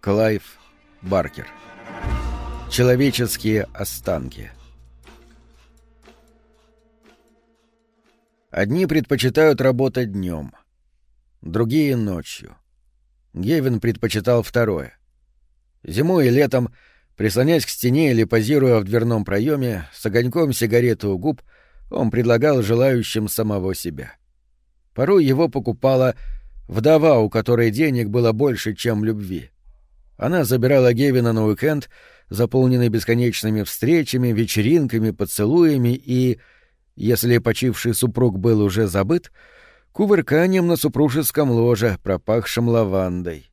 Клайв Баркер. Человеческие останки. Одни предпочитают работать днем, другие — ночью. Гевин предпочитал второе. Зимой и летом, прислонясь к стене или позируя в дверном проеме, с огоньком сигареты у губ, он предлагал желающим самого себя. Порой его покупала вдова, у которой денег было больше, чем любви. Она забирала Гевина на уикенд, заполненный бесконечными встречами, вечеринками, поцелуями и, если почивший супруг был уже забыт, кувырканием на супружеском ложе, пропахшем лавандой.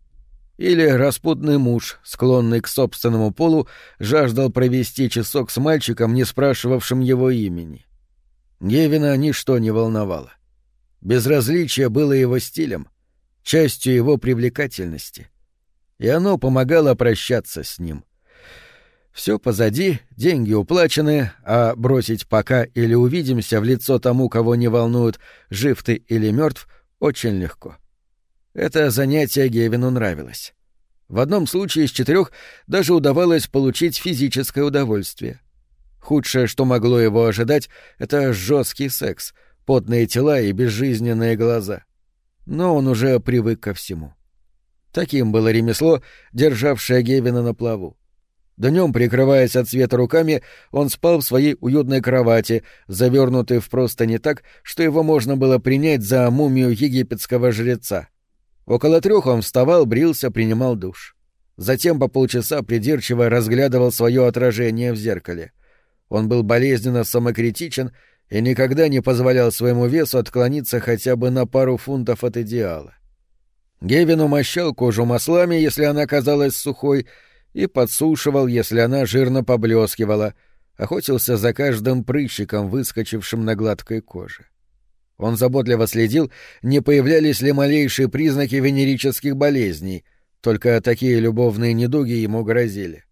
Или распутный муж, склонный к собственному полу, жаждал провести часок с мальчиком, не спрашивавшим его имени. Гевина ничто не волновало. Безразличие было его стилем, частью его привлекательности. И оно помогало прощаться с ним. Все позади, деньги уплачены, а бросить пока или увидимся в лицо тому, кого не волнуют, жив ты или мертв, очень легко. Это занятие Гевину нравилось. В одном случае из четырех даже удавалось получить физическое удовольствие. Худшее, что могло его ожидать, это жесткий секс, потные тела и безжизненные глаза. Но он уже привык ко всему. Таким было ремесло, державшее Гевина на плаву. Днем, прикрываясь от света руками, он спал в своей уютной кровати, завернутый в простыни так, что его можно было принять за мумию египетского жреца. Около трех он вставал, брился, принимал душ. Затем по полчаса придирчиво разглядывал свое отражение в зеркале. Он был болезненно самокритичен и никогда не позволял своему весу отклониться хотя бы на пару фунтов от идеала. Гевин умощал кожу маслами, если она казалась сухой, и подсушивал, если она жирно поблескивала, охотился за каждым прыщиком, выскочившим на гладкой коже. Он заботливо следил, не появлялись ли малейшие признаки венерических болезней, только такие любовные недуги ему грозили.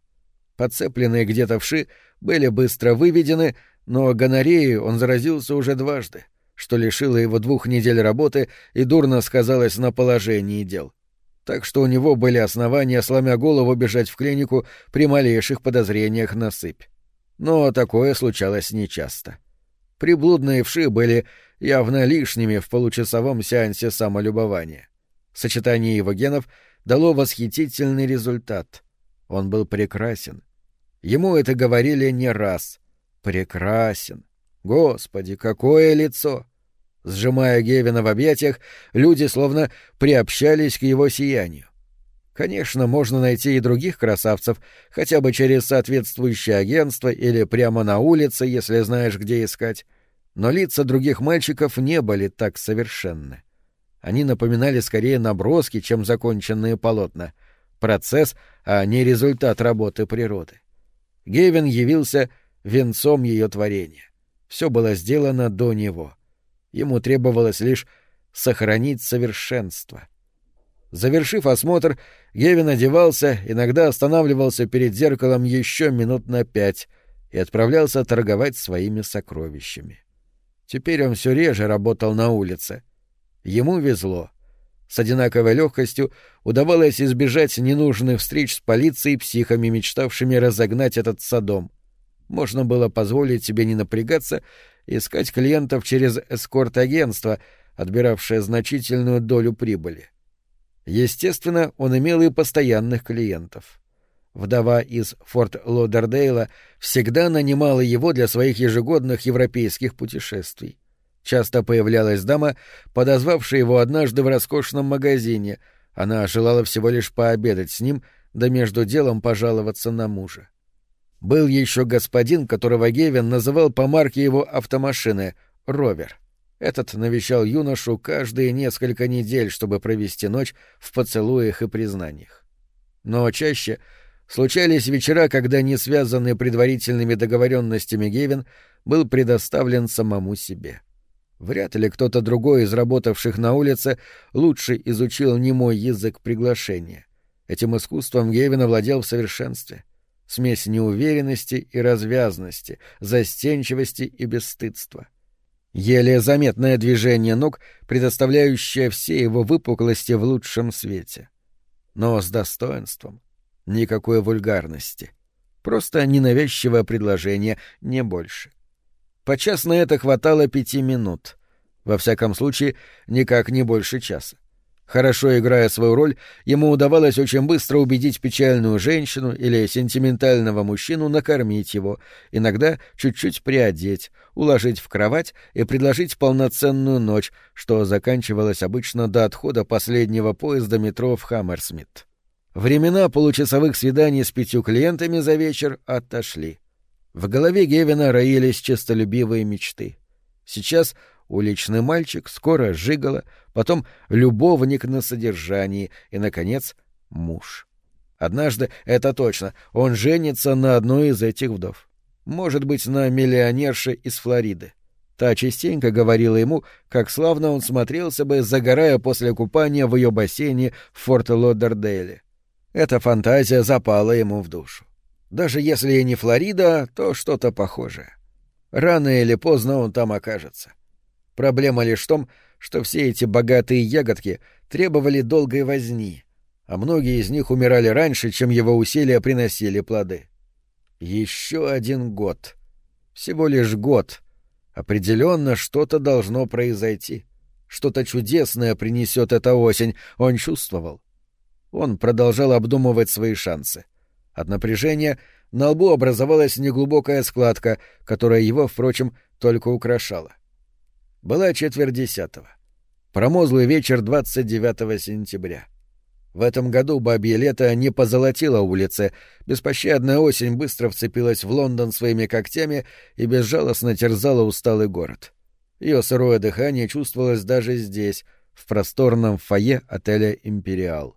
Подцепленные где-то вши были быстро выведены, но гонореей он заразился уже дважды, что лишило его двух недель работы и дурно сказалось на положении дел. Так что у него были основания, сломя голову, бежать в клинику при малейших подозрениях на сыпь. Но такое случалось нечасто. Приблудные вши были явно лишними в получасовом сеансе самолюбования. Сочетание его генов дало восхитительный результат. Он был прекрасен. Ему это говорили не раз. Прекрасен. Господи, какое лицо! Сжимая Гевина в объятиях, люди словно приобщались к его сиянию. Конечно, можно найти и других красавцев, хотя бы через соответствующее агентство или прямо на улице, если знаешь, где искать. Но лица других мальчиков не были так совершенны. Они напоминали скорее наброски, чем законченные полотна. Процесс, а не результат работы природы. Гевин явился венцом ее творения. Все было сделано до него. Ему требовалось лишь сохранить совершенство. Завершив осмотр, Гевин одевался, иногда останавливался перед зеркалом еще минут на пять и отправлялся торговать своими сокровищами. Теперь он все реже работал на улице. Ему везло. С одинаковой легкостью удавалось избежать ненужных встреч с полицией и психами, мечтавшими разогнать этот садом. Можно было позволить себе не напрягаться искать клиентов через эскорт-агентство, отбиравшее значительную долю прибыли. Естественно, он имел и постоянных клиентов. Вдова из Форт Лодердейла всегда нанимала его для своих ежегодных европейских путешествий. Часто появлялась дама, подозвавшая его однажды в роскошном магазине. Она желала всего лишь пообедать с ним, да между делом пожаловаться на мужа. Был еще господин, которого Гевин называл по марке его автомашины — «Ровер». Этот навещал юношу каждые несколько недель, чтобы провести ночь в поцелуях и признаниях. Но чаще случались вечера, когда, не связанный предварительными договоренностями Гевин, был предоставлен самому себе. Вряд ли кто-то другой из работавших на улице лучше изучил немой язык приглашения. Этим искусством Гевин овладел в совершенстве. Смесь неуверенности и развязности, застенчивости и бесстыдства. Еле заметное движение ног, предоставляющее все его выпуклости в лучшем свете. Но с достоинством — Никакой вульгарности. Просто ненавязчивое предложение, не больше. Подчас на это хватало пяти минут. Во всяком случае, никак не больше часа. Хорошо играя свою роль, ему удавалось очень быстро убедить печальную женщину или сентиментального мужчину накормить его, иногда чуть-чуть приодеть, уложить в кровать и предложить полноценную ночь, что заканчивалось обычно до отхода последнего поезда метро в Хаммерсмит. Времена получасовых свиданий с пятью клиентами за вечер отошли. В голове Гевина роились честолюбивые мечты. Сейчас уличный мальчик, скоро жигало, потом любовник на содержании и, наконец, муж. Однажды, это точно, он женится на одной из этих вдов. Может быть, на миллионерше из Флориды. Та частенько говорила ему, как славно он смотрелся бы, загорая после купания в ее бассейне в Форт Лодердейле. Эта фантазия запала ему в душу. Даже если и не Флорида, то что-то похожее. Рано или поздно он там окажется. Проблема лишь в том, что все эти богатые ягодки требовали долгой возни, а многие из них умирали раньше, чем его усилия приносили плоды. Еще один год. Всего лишь год. Определенно что-то должно произойти. Что-то чудесное принесет эта осень, он чувствовал. Он продолжал обдумывать свои шансы. От напряжения на лбу образовалась неглубокая складка, которая его, впрочем, только украшала. Была четверть десятого. Промозлый вечер 29 сентября. В этом году бабье лето не позолотило улицы, беспощадная осень быстро вцепилась в Лондон своими когтями и безжалостно терзала усталый город. Ее сырое дыхание чувствовалось даже здесь, в просторном фойе отеля «Империал».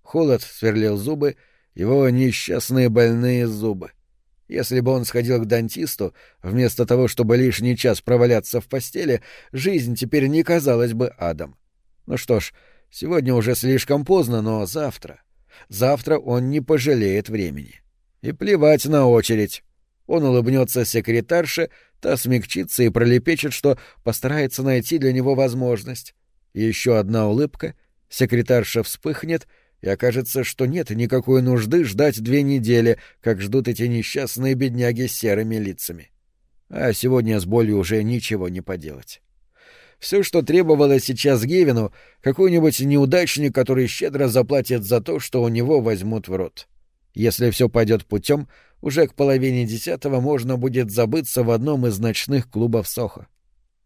Холод сверлил зубы, его несчастные больные зубы. Если бы он сходил к дантисту, вместо того, чтобы лишний час проваляться в постели, жизнь теперь не казалась бы адом. Ну что ж, сегодня уже слишком поздно, но завтра... Завтра он не пожалеет времени. И плевать на очередь. Он улыбнется секретарше, та смягчится и пролепечет, что постарается найти для него возможность. Еще одна улыбка, секретарша вспыхнет — и окажется, что нет никакой нужды ждать две недели, как ждут эти несчастные бедняги с серыми лицами. А сегодня с болью уже ничего не поделать. Все, что требовалось сейчас Гевину, какой-нибудь неудачник, который щедро заплатит за то, что у него возьмут в рот. Если все пойдет путем, уже к половине десятого можно будет забыться в одном из ночных клубов Сохо.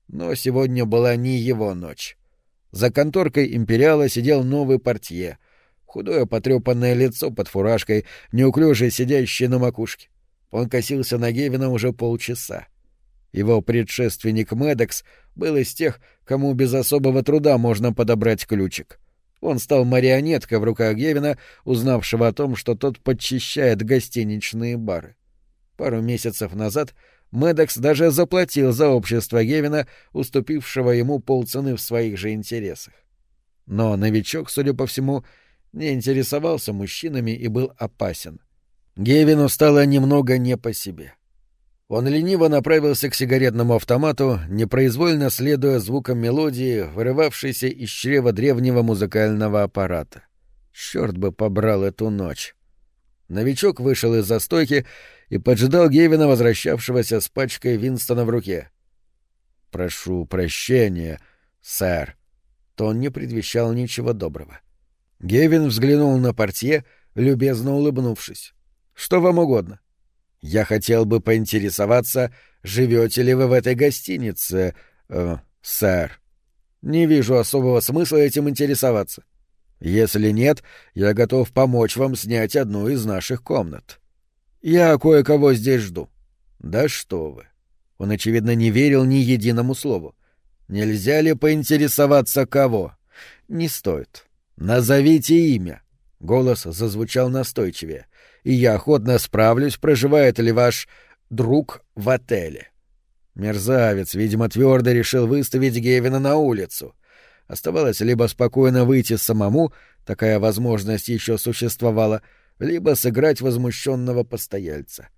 Но сегодня была не его ночь. За конторкой «Империала» сидел новый портье — худое потрепанное лицо под фуражкой, неуклюже сидящее на макушке. Он косился на Гевина уже полчаса. Его предшественник Медекс был из тех, кому без особого труда можно подобрать ключик. Он стал марионеткой в руках Гевина, узнавшего о том, что тот подчищает гостиничные бары. Пару месяцев назад Медекс даже заплатил за общество Гевина, уступившего ему полцены в своих же интересах. Но новичок, судя по всему, не интересовался мужчинами и был опасен. Гевину стало немного не по себе. Он лениво направился к сигаретному автомату, непроизвольно следуя звукам мелодии, вырывавшейся из чрева древнего музыкального аппарата. Черт бы побрал эту ночь. Новичок вышел из застойки и поджидал Гевина, возвращавшегося с пачкой Винстона в руке. «Прошу прощения, сэр». Тон не предвещал ничего доброго. — Гевин взглянул на портье, любезно улыбнувшись. «Что вам угодно?» «Я хотел бы поинтересоваться, живете ли вы в этой гостинице, э, сэр?» «Не вижу особого смысла этим интересоваться. Если нет, я готов помочь вам снять одну из наших комнат. Я кое-кого здесь жду». «Да что вы!» Он, очевидно, не верил ни единому слову. «Нельзя ли поинтересоваться кого?» «Не стоит. «Назовите имя!» — голос зазвучал настойчивее. «И я охотно справлюсь, проживает ли ваш друг в отеле». Мерзавец, видимо, твердо решил выставить Гевина на улицу. Оставалось либо спокойно выйти самому, такая возможность еще существовала, либо сыграть возмущенного постояльца.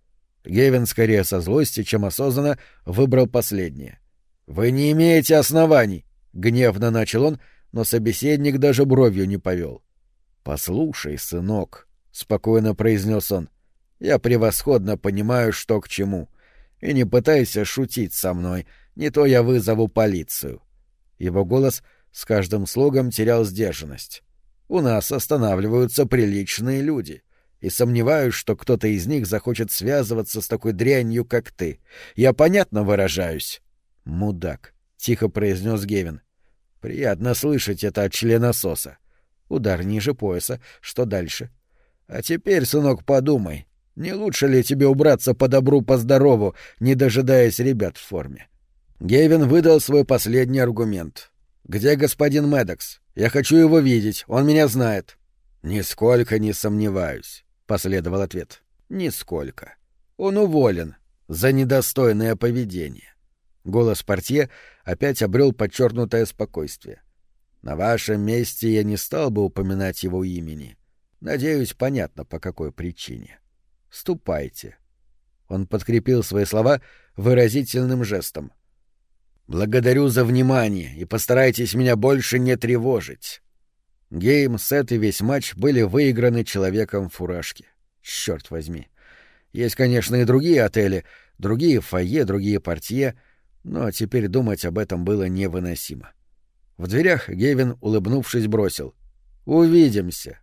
Гевин скорее со злости, чем осознанно, выбрал последнее. «Вы не имеете оснований!» — гневно начал он, но собеседник даже бровью не повел. «Послушай, сынок», — спокойно произнес он. «Я превосходно понимаю, что к чему. И не пытайся шутить со мной, не то я вызову полицию». Его голос с каждым слогом терял сдержанность. «У нас останавливаются приличные люди» и сомневаюсь, что кто-то из них захочет связываться с такой дрянью, как ты. Я понятно выражаюсь? — Мудак, — тихо произнес Гевин. — Приятно слышать это от члена СОСа. Удар ниже пояса. Что дальше? — А теперь, сынок, подумай, не лучше ли тебе убраться по добру, по здорову, не дожидаясь ребят в форме? Гевин выдал свой последний аргумент. «Где господин Медекс? Я хочу его видеть, он меня знает». «Нисколько не сомневаюсь последовал ответ. Нисколько. Он уволен за недостойное поведение. Голос портье опять обрел подчеркнутое спокойствие. На вашем месте я не стал бы упоминать его имени. Надеюсь, понятно, по какой причине. Ступайте. Он подкрепил свои слова выразительным жестом. Благодарю за внимание и постарайтесь меня больше не тревожить. Гейм, сет и весь матч были выиграны человеком в фуражке. Черт возьми. Есть, конечно, и другие отели, другие фойе, другие портье, но теперь думать об этом было невыносимо. В дверях Гевин, улыбнувшись, бросил. «Увидимся».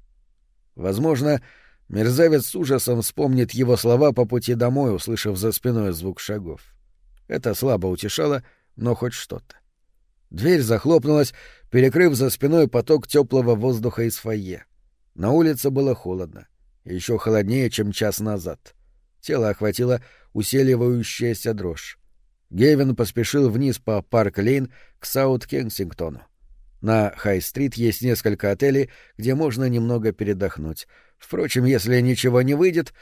Возможно, мерзавец с ужасом вспомнит его слова по пути домой, услышав за спиной звук шагов. Это слабо утешало, но хоть что-то. Дверь захлопнулась, перекрыв за спиной поток теплого воздуха из фойе. На улице было холодно, еще холоднее, чем час назад. Тело охватила усиливающаяся дрожь. Гевин поспешил вниз по Парк-Лейн к Саут-Кенсингтону. На Хай-стрит есть несколько отелей, где можно немного передохнуть. Впрочем, если ничего не выйдет,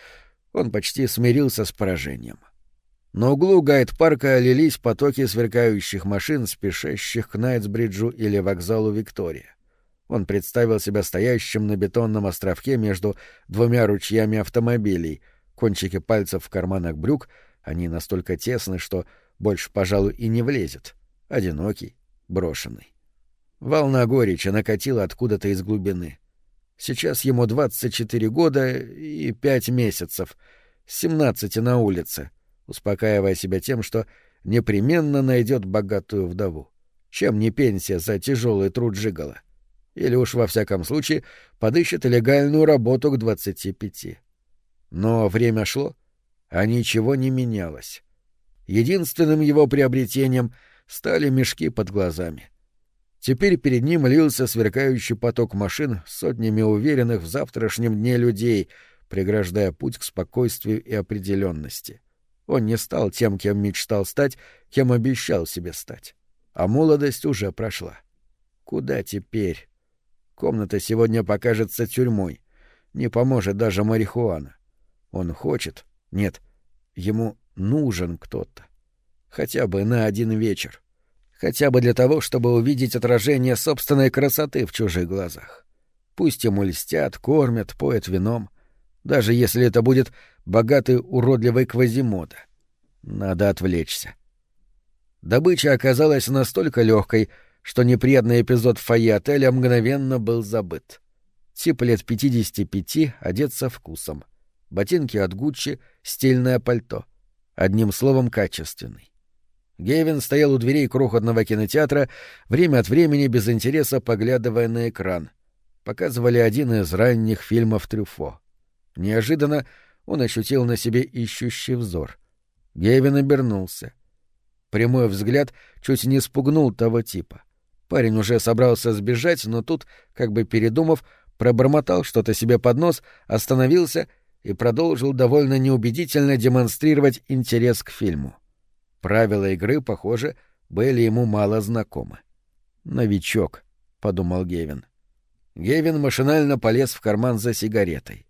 он почти смирился с поражением. — на углу Гайд-парка лились потоки сверкающих машин, спешащих к Найтсбриджу или вокзалу Виктория. Он представил себя стоящим на бетонном островке между двумя ручьями автомобилей, кончики пальцев в карманах брюк, они настолько тесны, что больше, пожалуй, и не влезет. Одинокий, брошенный. Волна горечи накатила откуда-то из глубины. Сейчас ему 24 года и 5 месяцев, 17 на улице — успокаивая себя тем, что непременно найдет богатую вдову. Чем не пенсия за тяжелый труд жигала? Или уж во всяком случае подыщет легальную работу к двадцати пяти. Но время шло, а ничего не менялось. Единственным его приобретением стали мешки под глазами. Теперь перед ним лился сверкающий поток машин сотнями уверенных в завтрашнем дне людей, преграждая путь к спокойствию и определенности. Он не стал тем, кем мечтал стать, кем обещал себе стать. А молодость уже прошла. Куда теперь? Комната сегодня покажется тюрьмой. Не поможет даже марихуана. Он хочет. Нет, ему нужен кто-то. Хотя бы на один вечер. Хотя бы для того, чтобы увидеть отражение собственной красоты в чужих глазах. Пусть ему льстят, кормят, поят вином даже если это будет богатый уродливый Квазимода. Надо отвлечься. Добыча оказалась настолько легкой, что неприятный эпизод в фойе отеля мгновенно был забыт. Тип лет 55 одет со вкусом. Ботинки от Гуччи, стильное пальто. Одним словом, качественный. Гевин стоял у дверей крохотного кинотеатра, время от времени без интереса поглядывая на экран. Показывали один из ранних фильмов Трюфо. Неожиданно он ощутил на себе ищущий взор. Гевин обернулся. Прямой взгляд чуть не спугнул того типа. Парень уже собрался сбежать, но тут, как бы передумав, пробормотал что-то себе под нос, остановился и продолжил довольно неубедительно демонстрировать интерес к фильму. Правила игры, похоже, были ему мало знакомы. «Новичок», — подумал Гевин. Гевин машинально полез в карман за сигаретой.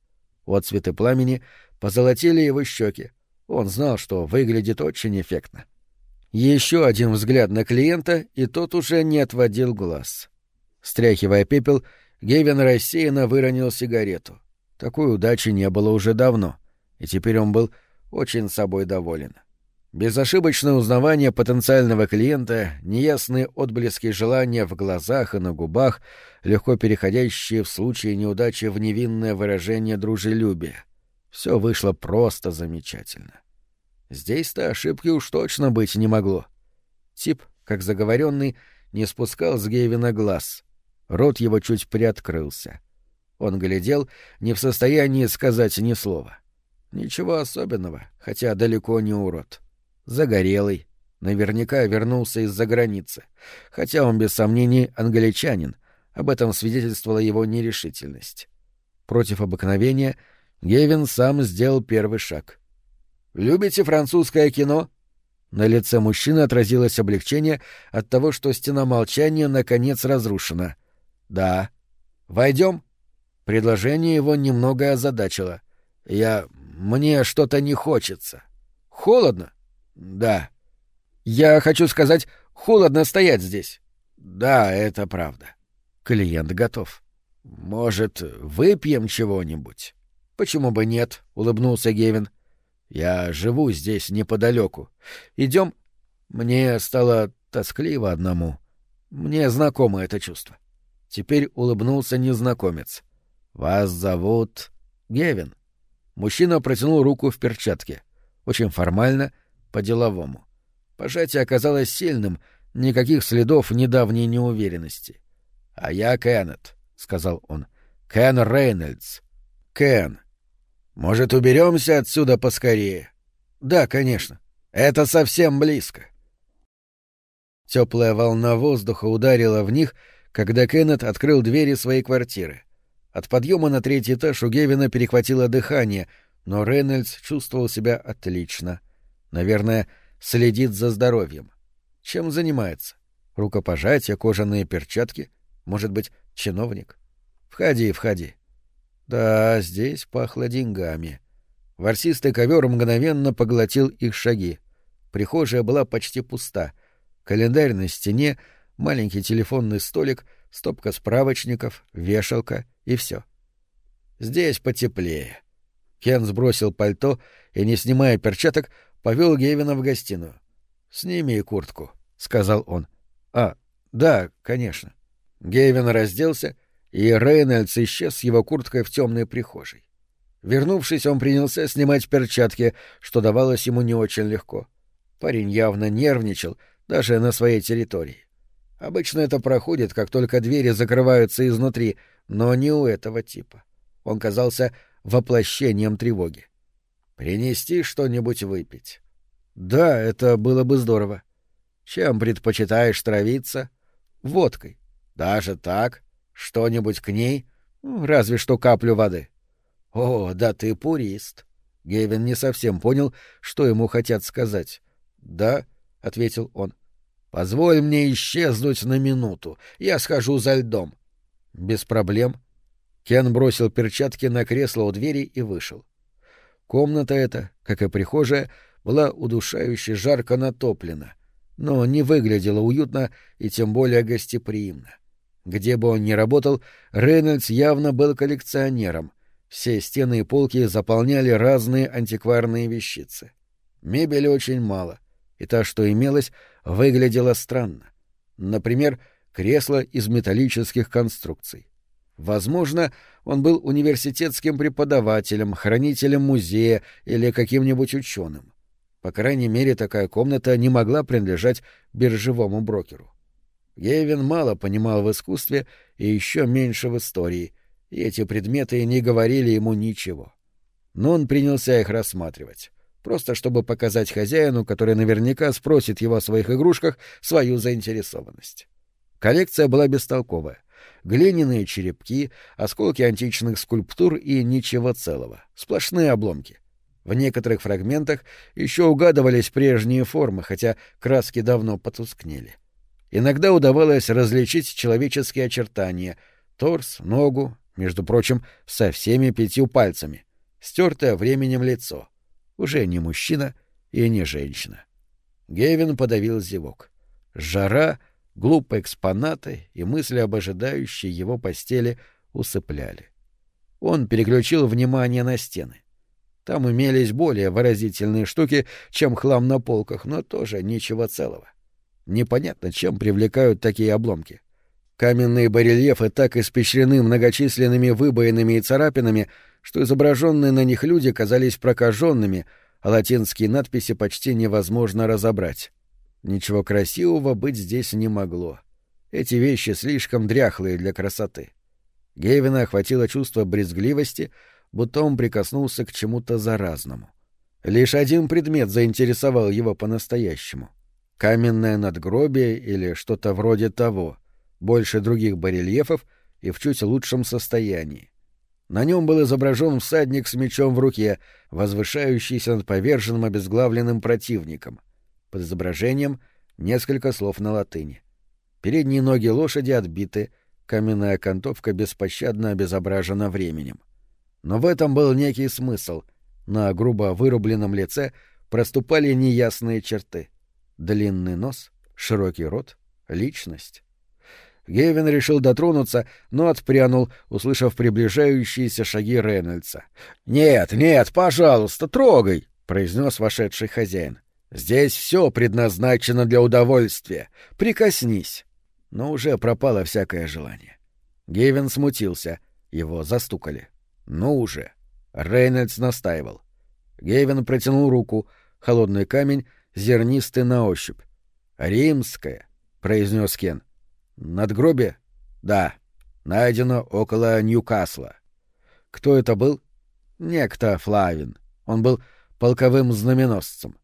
Отцветы пламени позолотили его щеки. Он знал, что выглядит очень эффектно. Еще один взгляд на клиента, и тот уже не отводил глаз. Стряхивая пепел, Гевин рассеянно выронил сигарету. Такой удачи не было уже давно, и теперь он был очень собой доволен. Безошибочное узнавание потенциального клиента, неясные отблески желания в глазах и на губах, легко переходящие в случае неудачи в невинное выражение дружелюбия. Все вышло просто замечательно. Здесь-то ошибки уж точно быть не могло. Тип, как заговоренный, не спускал с Гейвина глаз. Рот его чуть приоткрылся. Он глядел, не в состоянии сказать ни слова. Ничего особенного, хотя далеко не урод. Загорелый. Наверняка вернулся из-за границы. Хотя он, без сомнений, англичанин. Об этом свидетельствовала его нерешительность. Против обыкновения Гевин сам сделал первый шаг. «Любите французское кино?» На лице мужчины отразилось облегчение от того, что стена молчания наконец разрушена. «Да». «Войдем?» Предложение его немного озадачило. «Я... мне что-то не хочется». «Холодно?» «Да». «Я хочу сказать, холодно стоять здесь». «Да, это правда». Клиент готов. «Может, выпьем чего-нибудь?» «Почему бы нет?» — улыбнулся Гевин. «Я живу здесь неподалеку. Идем?» Мне стало тоскливо одному. Мне знакомо это чувство. Теперь улыбнулся незнакомец. «Вас зовут...» «Гевин». Мужчина протянул руку в перчатке. Очень формально — по-деловому. Пожатие оказалось сильным, никаких следов недавней неуверенности. «А я Кеннет», — сказал он. «Кен Рейнольдс». «Кен, может, уберемся отсюда поскорее?» «Да, конечно. Это совсем близко». Теплая волна воздуха ударила в них, когда Кеннет открыл двери своей квартиры. От подъема на третий этаж у Гевина перехватило дыхание, но Рейнольдс чувствовал себя отлично. Наверное, следит за здоровьем. Чем занимается? Рукопожатие, кожаные перчатки? Может быть, чиновник? Входи, входи. Да, здесь пахло деньгами. Ворсистый ковер мгновенно поглотил их шаги. Прихожая была почти пуста. Календарь на стене, маленький телефонный столик, стопка справочников, вешалка и все. Здесь потеплее. Кен сбросил пальто и, не снимая перчаток, повел Гевина в гостиную. «Сними куртку», — сказал он. «А, да, конечно». Гевин разделся, и Рейнольдс исчез с его курткой в темной прихожей. Вернувшись, он принялся снимать перчатки, что давалось ему не очень легко. Парень явно нервничал, даже на своей территории. Обычно это проходит, как только двери закрываются изнутри, но не у этого типа. Он казался воплощением тревоги. Принести что-нибудь выпить. Да, это было бы здорово. Чем предпочитаешь травиться? Водкой. Даже так? Что-нибудь к ней? Ну, разве что каплю воды. О, да ты пурист. Гевин не совсем понял, что ему хотят сказать. Да, ответил он. Позволь мне исчезнуть на минуту. Я схожу за льдом. Без проблем. Кен бросил перчатки на кресло у двери и вышел. Комната эта, как и прихожая, была удушающе жарко натоплена, но не выглядела уютно и тем более гостеприимно. Где бы он ни работал, Рейнольдс явно был коллекционером. Все стены и полки заполняли разные антикварные вещицы. Мебели очень мало, и та, что имелась, выглядела странно. Например, кресло из металлических конструкций. Возможно, он был университетским преподавателем, хранителем музея или каким-нибудь ученым. По крайней мере, такая комната не могла принадлежать биржевому брокеру. Гейвин мало понимал в искусстве и еще меньше в истории, и эти предметы не говорили ему ничего. Но он принялся их рассматривать, просто чтобы показать хозяину, который наверняка спросит его о своих игрушках, свою заинтересованность. Коллекция была бестолковая глиняные черепки, осколки античных скульптур и ничего целого, сплошные обломки. В некоторых фрагментах еще угадывались прежние формы, хотя краски давно потускнели. Иногда удавалось различить человеческие очертания — торс, ногу, между прочим, со всеми пятью пальцами, стертое временем лицо. Уже не мужчина и не женщина. Гевин подавил зевок. Жара глупые экспонаты и мысли об ожидающей его постели усыпляли. Он переключил внимание на стены. Там имелись более выразительные штуки, чем хлам на полках, но тоже ничего целого. Непонятно, чем привлекают такие обломки. Каменные барельефы так испещрены многочисленными выбоинами и царапинами, что изображенные на них люди казались прокаженными, а латинские надписи почти невозможно разобрать. Ничего красивого быть здесь не могло. Эти вещи слишком дряхлые для красоты. Гейвина охватило чувство брезгливости, будто он прикоснулся к чему-то заразному. Лишь один предмет заинтересовал его по-настоящему. Каменное надгробие или что-то вроде того, больше других барельефов и в чуть лучшем состоянии. На нем был изображен всадник с мечом в руке, возвышающийся над поверженным обезглавленным противником. Под изображением несколько слов на латыни. Передние ноги лошади отбиты, каменная окантовка беспощадно обезображена временем. Но в этом был некий смысл. На грубо вырубленном лице проступали неясные черты. Длинный нос, широкий рот, личность. Гевин решил дотронуться, но отпрянул, услышав приближающиеся шаги Рейнольдса. «Нет, нет, пожалуйста, трогай!» — произнес вошедший хозяин. «Здесь все предназначено для удовольствия. Прикоснись!» Но уже пропало всякое желание. Гевин смутился. Его застукали. «Ну уже!» Рейнольдс настаивал. Гевин протянул руку. Холодный камень, зернистый на ощупь. «Римская», — произнес Кен. Надгробие? Да. Найдено около Ньюкасла. Кто это был? Некто Флавин. Он был полковым знаменосцем.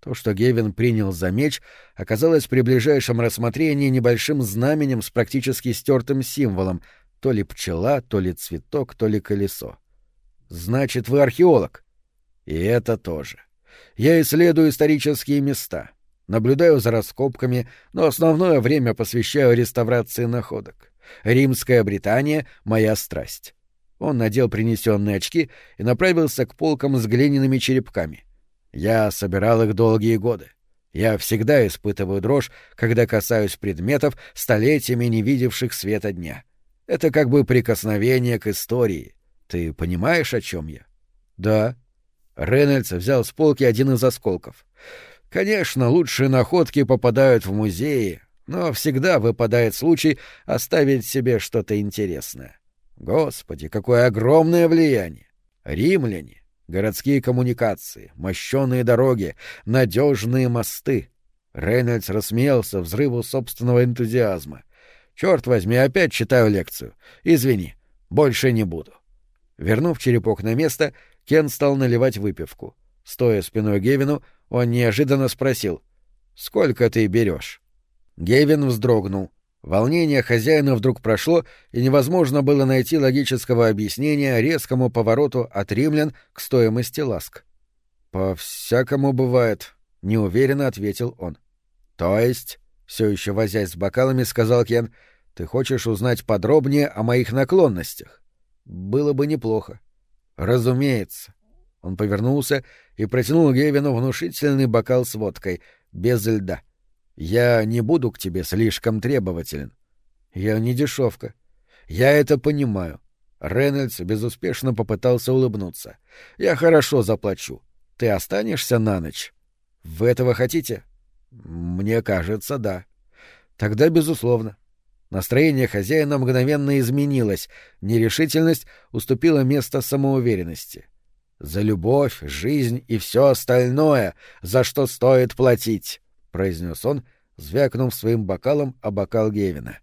То, что Гевин принял за меч, оказалось при ближайшем рассмотрении небольшим знаменем с практически стертым символом, то ли пчела, то ли цветок, то ли колесо. Значит, вы археолог. И это тоже. Я исследую исторические места наблюдаю за раскопками, но основное время посвящаю реставрации находок. Римская Британия — моя страсть. Он надел принесенные очки и направился к полкам с глиняными черепками. Я собирал их долгие годы. Я всегда испытываю дрожь, когда касаюсь предметов, столетиями не видевших света дня. Это как бы прикосновение к истории. Ты понимаешь, о чем я? Да. Рейнольдс взял с полки один из осколков. Конечно, лучшие находки попадают в музеи, но всегда выпадает случай оставить себе что-то интересное. Господи, какое огромное влияние! Римляне, городские коммуникации, мощенные дороги, надежные мосты. Рейнольдс рассмеялся взрыву собственного энтузиазма. Черт возьми, опять читаю лекцию. Извини, больше не буду. Вернув черепок на место, Кен стал наливать выпивку. Стоя спиной Гевину, он неожиданно спросил «Сколько ты берешь?» Гевин вздрогнул. Волнение хозяина вдруг прошло, и невозможно было найти логического объяснения резкому повороту от римлян к стоимости ласк. «По-всякому бывает», — неуверенно ответил он. «То есть?» — все еще возясь с бокалами, сказал Кен. «Ты хочешь узнать подробнее о моих наклонностях?» «Было бы неплохо». «Разумеется. Он повернулся и протянул Гевину внушительный бокал с водкой, без льда. «Я не буду к тебе слишком требователен. Я не дешевка. Я это понимаю». Рейнольдс безуспешно попытался улыбнуться. «Я хорошо заплачу. Ты останешься на ночь? Вы этого хотите?» «Мне кажется, да». «Тогда, безусловно». Настроение хозяина мгновенно изменилось, нерешительность уступила место самоуверенности. «За любовь, жизнь и все остальное, за что стоит платить», — произнес он, звякнув своим бокалом о бокал Гевина.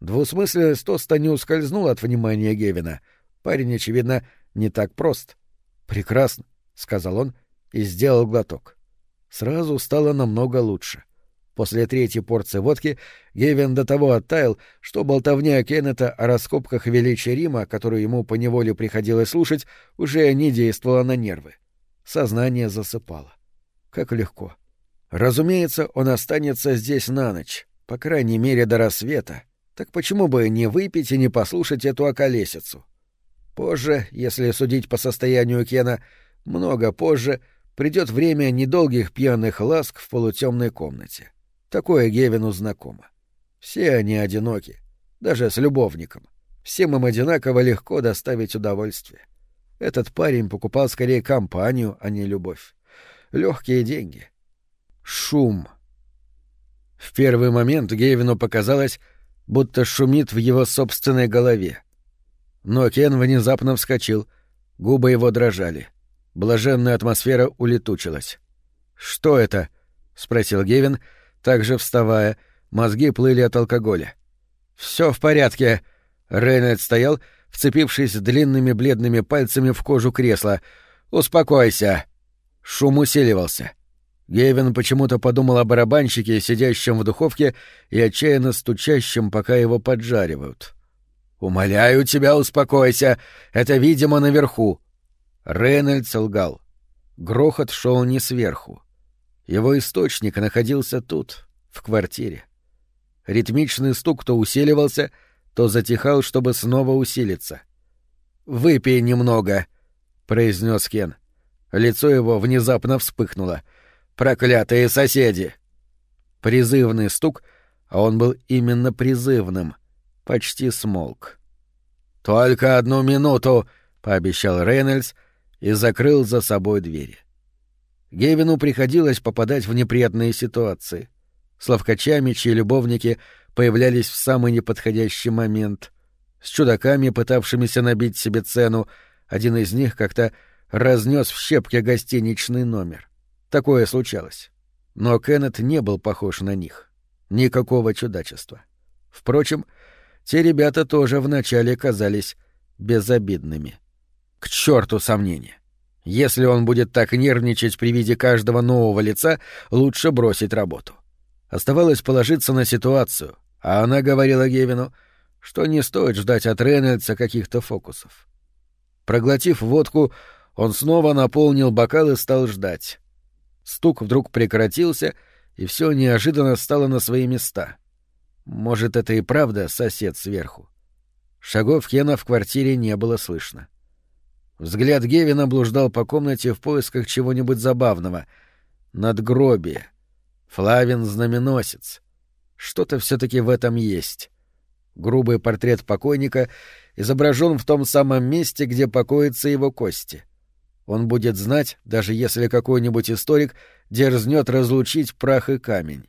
Двусмысленность тоста не ускользнула от внимания Гевина. Парень, очевидно, не так прост. «Прекрасно», — сказал он и сделал глоток. Сразу стало намного лучше. После третьей порции водки Гевин до того оттаял, что болтовня Кеннета о раскопках величия Рима, которую ему поневоле приходилось слушать, уже не действовала на нервы. Сознание засыпало. Как легко. Разумеется, он останется здесь на ночь, по крайней мере до рассвета. Так почему бы не выпить и не послушать эту околесицу? Позже, если судить по состоянию Кена, много позже, придет время недолгих пьяных ласк в полутемной комнате. Такое Гевину знакомо. Все они одиноки, даже с любовником. Всем им одинаково легко доставить удовольствие. Этот парень покупал скорее компанию, а не любовь. Легкие деньги. Шум. В первый момент Гейвину показалось, будто шумит в его собственной голове. Но Кен внезапно вскочил, губы его дрожали. Блаженная атмосфера улетучилась. «Что это?» — спросил Гевин, также вставая, мозги плыли от алкоголя. Все в порядке». Рейнольд стоял, вцепившись длинными бледными пальцами в кожу кресла. «Успокойся». Шум усиливался. Гейвин почему-то подумал о барабанщике, сидящем в духовке и отчаянно стучащем, пока его поджаривают. «Умоляю тебя, успокойся! Это, видимо, наверху!» Рейнольдс лгал. Грохот шел не сверху. Его источник находился тут, в квартире. Ритмичный стук то усиливался, то затихал, чтобы снова усилиться. «Выпей немного», — произнес Кен. Лицо его внезапно вспыхнуло — Проклятые соседи! Призывный стук, а он был именно призывным, почти смолк. «Только одну минуту!» — пообещал Рейнольдс и закрыл за собой двери. Гевину приходилось попадать в неприятные ситуации. С ловкачами, чьи любовники появлялись в самый неподходящий момент. С чудаками, пытавшимися набить себе цену, один из них как-то разнес в щепки гостиничный номер. Такое случалось. Но Кеннет не был похож на них. Никакого чудачества. Впрочем, те ребята тоже вначале казались безобидными. К черту сомнения. Если он будет так нервничать при виде каждого нового лица, лучше бросить работу. Оставалось положиться на ситуацию, а она говорила Гевину, что не стоит ждать от Рейнольдса каких-то фокусов. Проглотив водку, он снова наполнил бокал и стал ждать. Стук вдруг прекратился, и все неожиданно стало на свои места. Может, это и правда сосед сверху. Шагов Хена в квартире не было слышно. Взгляд Гевина блуждал по комнате в поисках чего-нибудь забавного. Надгробие. Флавин знаменосец. Что-то все-таки в этом есть. Грубый портрет покойника изображен в том самом месте, где покоятся его кости. Он будет знать, даже если какой-нибудь историк дерзнет разлучить прах и камень.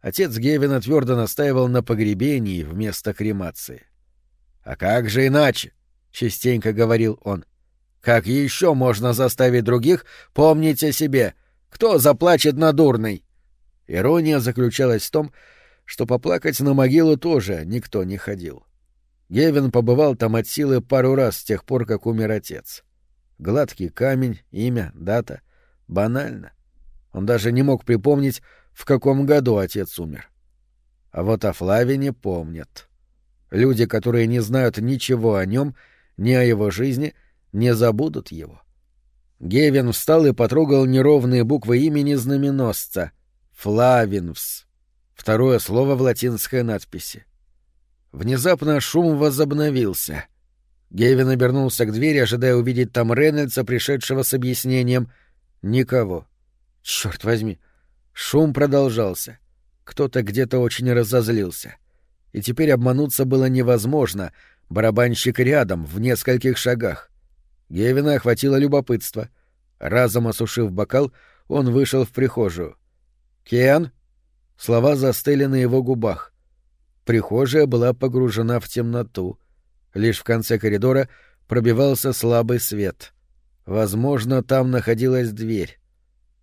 Отец Гевина твердо настаивал на погребении вместо кремации. «А как же иначе?» — частенько говорил он. «Как еще можно заставить других помнить о себе? Кто заплачет на дурной?» Ирония заключалась в том, что поплакать на могилу тоже никто не ходил. Гевин побывал там от силы пару раз с тех пор, как умер отец. Гладкий камень, имя, дата. Банально. Он даже не мог припомнить, в каком году отец умер. А вот о Флавине помнят. Люди, которые не знают ничего о нем, ни о его жизни, не забудут его. Гевин встал и потрогал неровные буквы имени знаменосца — Флавинвс. Второе слово в латинской надписи. Внезапно шум возобновился. Гейвин обернулся к двери, ожидая увидеть там Рейнольдса, пришедшего с объяснением. Никого. Черт возьми. Шум продолжался. Кто-то где-то очень разозлился. И теперь обмануться было невозможно. Барабанщик рядом, в нескольких шагах. Гевина охватило любопытство. Разом осушив бокал, он вышел в прихожую. «Кен?» Слова застыли на его губах. Прихожая была погружена в темноту. Лишь в конце коридора пробивался слабый свет. Возможно, там находилась дверь.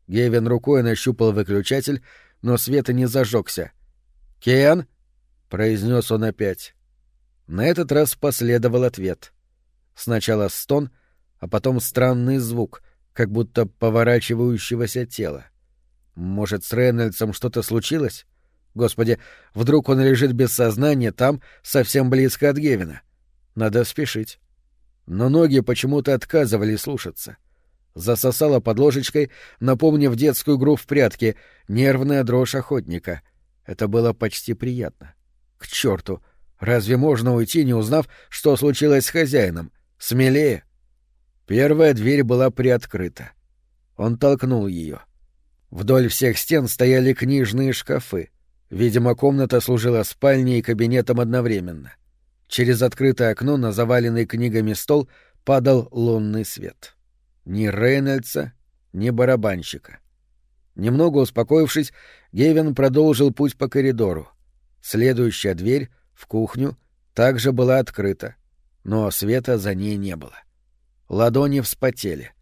Гевин рукой нащупал выключатель, но свет и не зажегся. «Кен?» — произнес он опять. На этот раз последовал ответ. Сначала стон, а потом странный звук, как будто поворачивающегося тела. Может, с Рейнольдсом что-то случилось? Господи, вдруг он лежит без сознания там, совсем близко от Гевина. Надо спешить. Но ноги почему-то отказывали слушаться. Засосала под ложечкой, напомнив детскую игру в прятки, нервная дрожь охотника. Это было почти приятно. К черту! Разве можно уйти, не узнав, что случилось с хозяином? Смелее! Первая дверь была приоткрыта. Он толкнул ее. Вдоль всех стен стояли книжные шкафы. Видимо, комната служила спальней и кабинетом одновременно. Через открытое окно на заваленный книгами стол падал лунный свет. Ни Рейнольдса, ни барабанщика. Немного успокоившись, Гевин продолжил путь по коридору. Следующая дверь, в кухню, также была открыта, но света за ней не было. Ладони вспотели.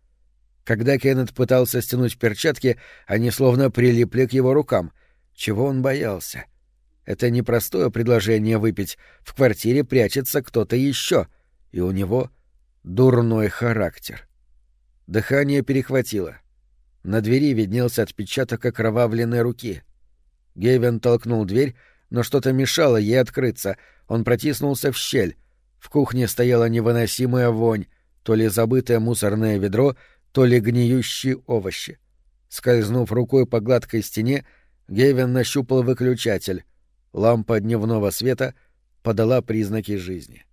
Когда Кеннет пытался стянуть перчатки, они словно прилипли к его рукам. Чего он боялся? Это непростое предложение выпить. В квартире прячется кто-то еще, и у него дурной характер. Дыхание перехватило. На двери виднелся отпечаток окровавленной руки. Гейвен толкнул дверь, но что-то мешало ей открыться. Он протиснулся в щель. В кухне стояла невыносимая вонь, то ли забытое мусорное ведро, то ли гниющие овощи. Скользнув рукой по гладкой стене, Гевин нащупал выключатель. Лампа дневного света подала признаки жизни.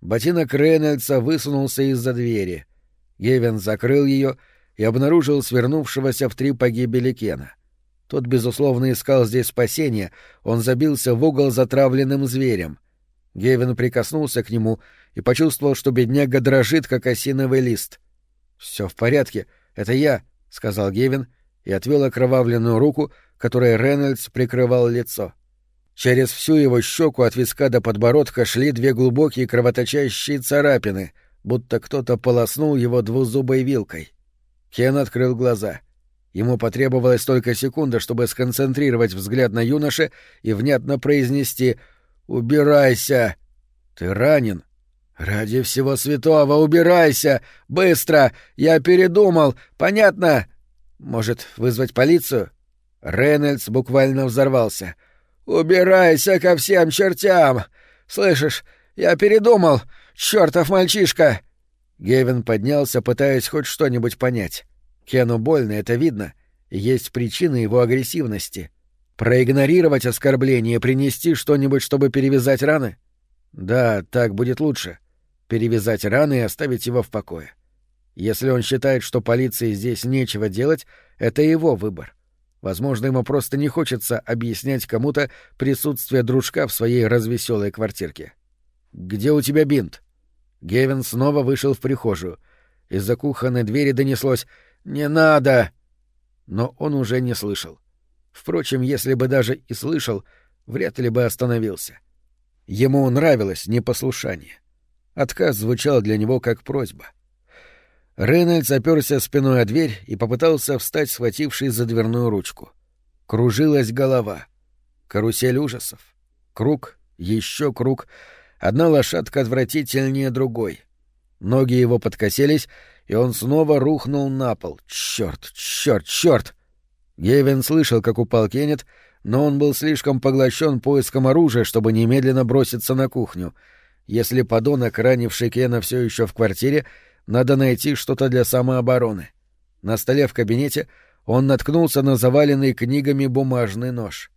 Ботинок Рейнольдса высунулся из-за двери. Гевин закрыл ее и обнаружил свернувшегося в три погибели Кена. Тот, безусловно, искал здесь спасения, он забился в угол затравленным зверем. Гевин прикоснулся к нему и почувствовал, что бедняга дрожит, как осиновый лист. Все в порядке, это я, — сказал Гевин и отвел окровавленную руку, которой Рейнольдс прикрывал лицо. Через всю его щеку от виска до подбородка шли две глубокие кровоточащие царапины, будто кто-то полоснул его двузубой вилкой. Кен открыл глаза. Ему потребовалось только секунда, чтобы сконцентрировать взгляд на юноше и внятно произнести «Убирайся!» «Ты ранен?» «Ради всего святого, убирайся! Быстро! Я передумал! Понятно?» «Может, вызвать полицию?» Рейнольдс буквально взорвался. «Убирайся ко всем чертям! Слышишь, я передумал! Чёртов мальчишка!» Гевин поднялся, пытаясь хоть что-нибудь понять. Кену больно, это видно. Есть причины его агрессивности. Проигнорировать оскорбление принести что-нибудь, чтобы перевязать раны? Да, так будет лучше. Перевязать раны и оставить его в покое. Если он считает, что полиции здесь нечего делать, это его выбор. Возможно, ему просто не хочется объяснять кому-то присутствие дружка в своей развеселой квартирке. «Где у тебя бинт?» Гевин снова вышел в прихожую. Из-за кухонной двери донеслось «Не надо!» Но он уже не слышал. Впрочем, если бы даже и слышал, вряд ли бы остановился. Ему нравилось непослушание. Отказ звучал для него как просьба. Рейнольдс оперся спиной о дверь и попытался встать, схватившись за дверную ручку. Кружилась голова. Карусель ужасов. Круг, еще круг. Одна лошадка отвратительнее другой. Ноги его подкосились, и он снова рухнул на пол. Черт, черт, черт! Гевин слышал, как упал Кеннет, но он был слишком поглощен поиском оружия, чтобы немедленно броситься на кухню. Если подонок, ранивший Кена, все еще в квартире, надо найти что-то для самообороны. На столе в кабинете он наткнулся на заваленный книгами бумажный нож.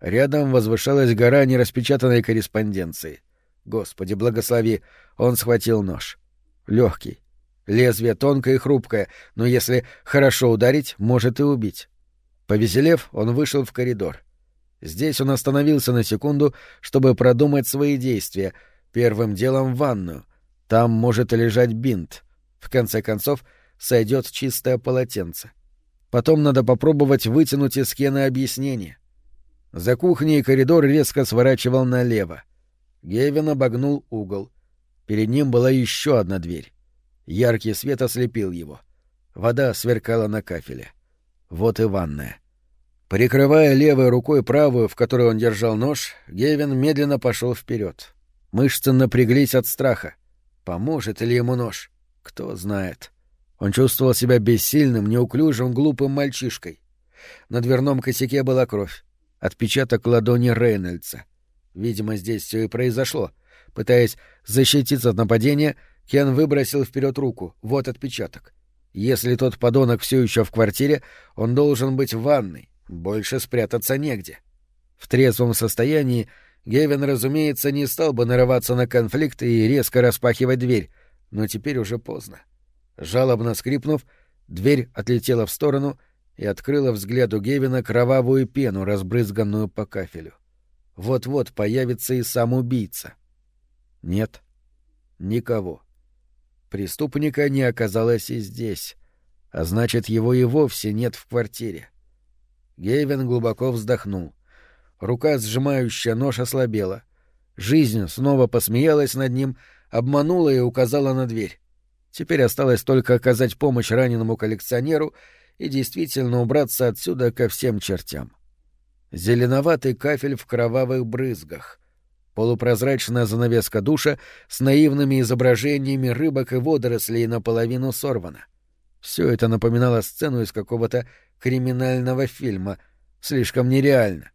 Рядом возвышалась гора нераспечатанной корреспонденции. Господи, благослови, он схватил нож. Легкий, Лезвие тонкое и хрупкое, но если хорошо ударить, может и убить. Повеселев, он вышел в коридор. Здесь он остановился на секунду, чтобы продумать свои действия. Первым делом в ванную. Там может лежать бинт. В конце концов, сойдет чистое полотенце. Потом надо попробовать вытянуть из Кена объяснение. За кухней коридор резко сворачивал налево. Гевин обогнул угол. Перед ним была еще одна дверь. Яркий свет ослепил его. Вода сверкала на кафеле. Вот и ванная. Прикрывая левой рукой правую, в которой он держал нож, Гевин медленно пошел вперед. Мышцы напряглись от страха. Поможет ли ему нож? Кто знает. Он чувствовал себя бессильным, неуклюжим, глупым мальчишкой. На дверном косяке была кровь. Отпечаток ладони Рейнольдса. Видимо, здесь все и произошло. Пытаясь защититься от нападения, Кен выбросил вперед руку. Вот отпечаток. Если тот подонок все еще в квартире, он должен быть в ванной. Больше спрятаться негде. В трезвом состоянии Гевин, разумеется, не стал бы нарываться на конфликт и резко распахивать дверь, но теперь уже поздно. Жалобно скрипнув, дверь отлетела в сторону и открыла взгляду Гевина кровавую пену, разбрызганную по кафелю. Вот-вот появится и сам убийца. Нет, никого. Преступника не оказалось и здесь, а значит, его и вовсе нет в квартире. Гейвен глубоко вздохнул. Рука, сжимающая нож, ослабела. Жизнь снова посмеялась над ним, обманула и указала на дверь. Теперь осталось только оказать помощь раненому коллекционеру и действительно убраться отсюда ко всем чертям. Зеленоватый кафель в кровавых брызгах, полупрозрачная занавеска душа с наивными изображениями рыбок и водорослей наполовину сорвана. Все это напоминало сцену из какого-то криминального фильма, слишком нереально.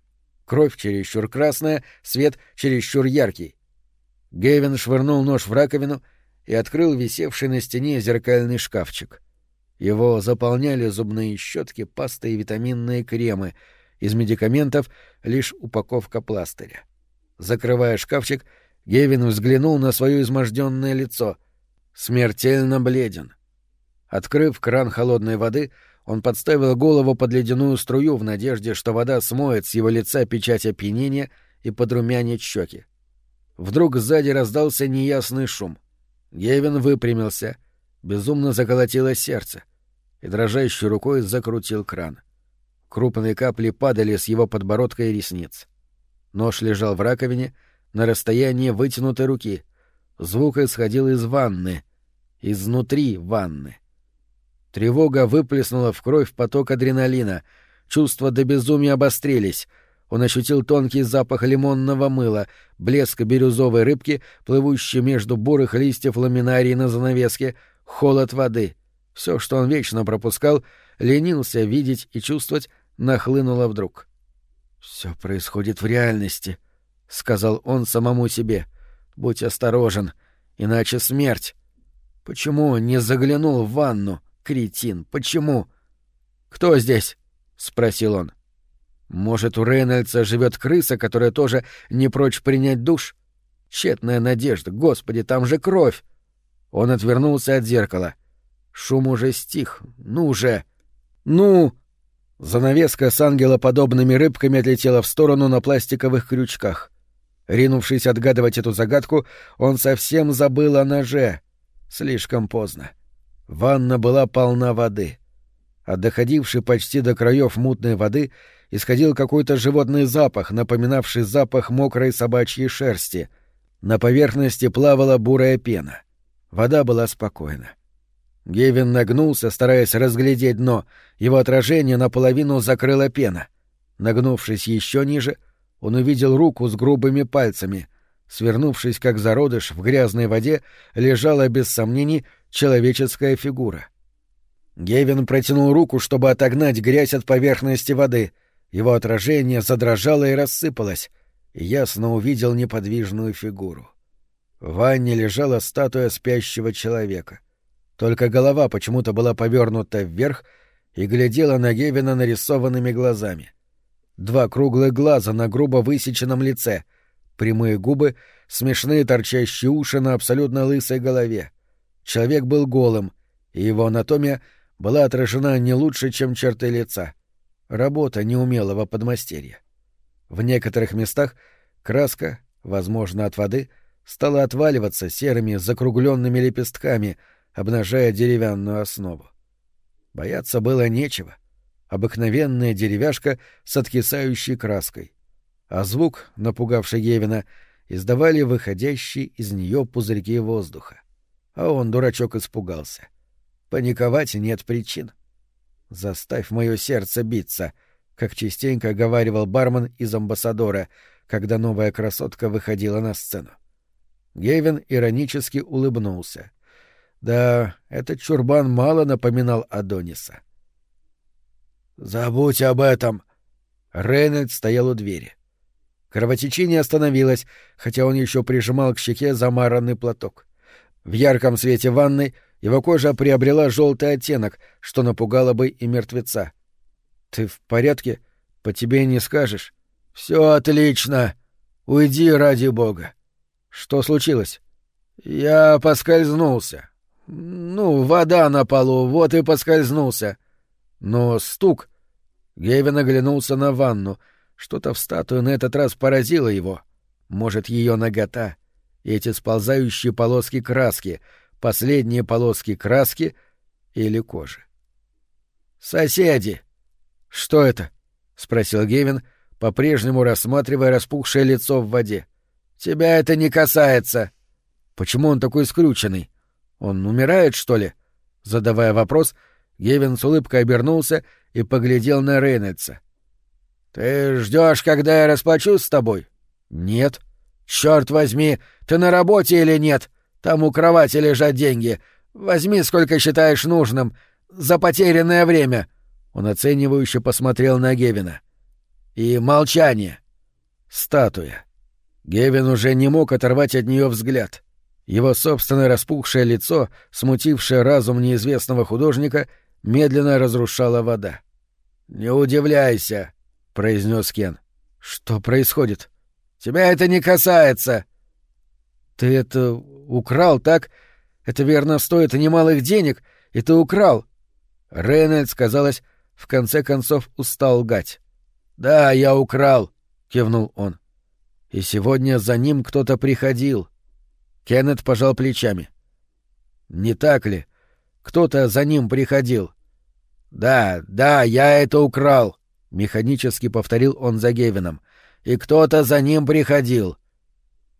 Кровь чересчур красная, свет чересчур яркий. Гевин швырнул нож в раковину и открыл висевший на стене зеркальный шкафчик. Его заполняли зубные щетки, пасты и витаминные кремы. Из медикаментов лишь упаковка пластыря. Закрывая шкафчик, Гевин взглянул на свое изможденное лицо. Смертельно бледен. Открыв кран холодной воды, он подставил голову под ледяную струю в надежде, что вода смоет с его лица печать опьянения и подрумянит щеки. Вдруг сзади раздался неясный шум. Гевин выпрямился, безумно заколотилось сердце, и дрожащей рукой закрутил кран. Крупные капли падали с его подбородка и ресниц. Нож лежал в раковине на расстоянии вытянутой руки. Звук исходил из ванны, изнутри ванны. Тревога выплеснула в кровь поток адреналина. Чувства до безумия обострились. Он ощутил тонкий запах лимонного мыла, блеск бирюзовой рыбки, плывущей между бурых листьев ламинарии на занавеске, холод воды. Все, что он вечно пропускал, ленился видеть и чувствовать, нахлынуло вдруг. «Все происходит в реальности», — сказал он самому себе. «Будь осторожен, иначе смерть». Почему он не заглянул в ванну? Кретин, почему? Кто здесь? спросил он. Может, у Рейнольдса живет крыса, которая тоже не прочь принять душ? Тщетная надежда, господи, там же кровь! Он отвернулся от зеркала. Шум уже стих. Ну же! Ну! Занавеска с ангелоподобными рыбками отлетела в сторону на пластиковых крючках. Ринувшись отгадывать эту загадку, он совсем забыл о ноже. Слишком поздно. — Ванна была полна воды. От доходившей почти до краев мутной воды исходил какой-то животный запах, напоминавший запах мокрой собачьей шерсти. На поверхности плавала бурая пена. Вода была спокойна. Гевин нагнулся, стараясь разглядеть дно. Его отражение наполовину закрыла пена. Нагнувшись еще ниже, он увидел руку с грубыми пальцами. Свернувшись, как зародыш, в грязной воде лежала, без сомнений, человеческая фигура. Гевин протянул руку, чтобы отогнать грязь от поверхности воды. Его отражение задрожало и рассыпалось, и ясно увидел неподвижную фигуру. В ванне лежала статуя спящего человека. Только голова почему-то была повернута вверх и глядела на Гевина нарисованными глазами. Два круглых глаза на грубо высеченном лице, прямые губы, смешные торчащие уши на абсолютно лысой голове — Человек был голым, и его анатомия была отражена не лучше, чем черты лица. Работа неумелого подмастерья. В некоторых местах краска, возможно, от воды, стала отваливаться серыми закругленными лепестками, обнажая деревянную основу. Бояться было нечего. Обыкновенная деревяшка с откисающей краской. А звук, напугавший Гевина, издавали выходящие из нее пузырьки воздуха. А он, дурачок, испугался. Паниковать нет причин. «Заставь мое сердце биться», как частенько говаривал бармен из «Амбассадора», когда новая красотка выходила на сцену. Гевин иронически улыбнулся. Да, этот чурбан мало напоминал Адониса. «Забудь об этом!» Рейнольд стоял у двери. Кровотечение остановилось, хотя он еще прижимал к щеке замаранный платок. В ярком свете ванны его кожа приобрела желтый оттенок, что напугало бы и мертвеца. «Ты в порядке? По тебе не скажешь?» «Все отлично. Уйди ради бога». «Что случилось?» «Я поскользнулся. Ну, вода на полу, вот и поскользнулся». Но стук... Гевин оглянулся на ванну. Что-то в статую на этот раз поразило его. Может, ее нагота — эти сползающие полоски краски, последние полоски краски или кожи. «Соседи!» «Что это?» — спросил Гевин, по-прежнему рассматривая распухшее лицо в воде. «Тебя это не касается!» «Почему он такой скрюченный? Он умирает, что ли?» Задавая вопрос, Гевин с улыбкой обернулся и поглядел на Рейнольдса. «Ты ждешь, когда я расплачусь с тобой?» «Нет». «Черт возьми, ты на работе или нет? Там у кровати лежат деньги. Возьми, сколько считаешь нужным. За потерянное время». Он оценивающе посмотрел на Гевина. «И молчание». Статуя. Гевин уже не мог оторвать от нее взгляд. Его собственное распухшее лицо, смутившее разум неизвестного художника, медленно разрушала вода. «Не удивляйся», — произнес Кен. «Что происходит?» «Тебя это не касается!» «Ты это украл, так? Это, верно, стоит немалых денег, и ты украл!» Рейнольдс, казалось, в конце концов устал лгать. «Да, я украл», — кивнул он. «И сегодня за ним кто-то приходил». Кеннет пожал плечами. «Не так ли? Кто-то за ним приходил». «Да, да, я это украл», — механически повторил он за Гевином. «И кто-то за ним приходил».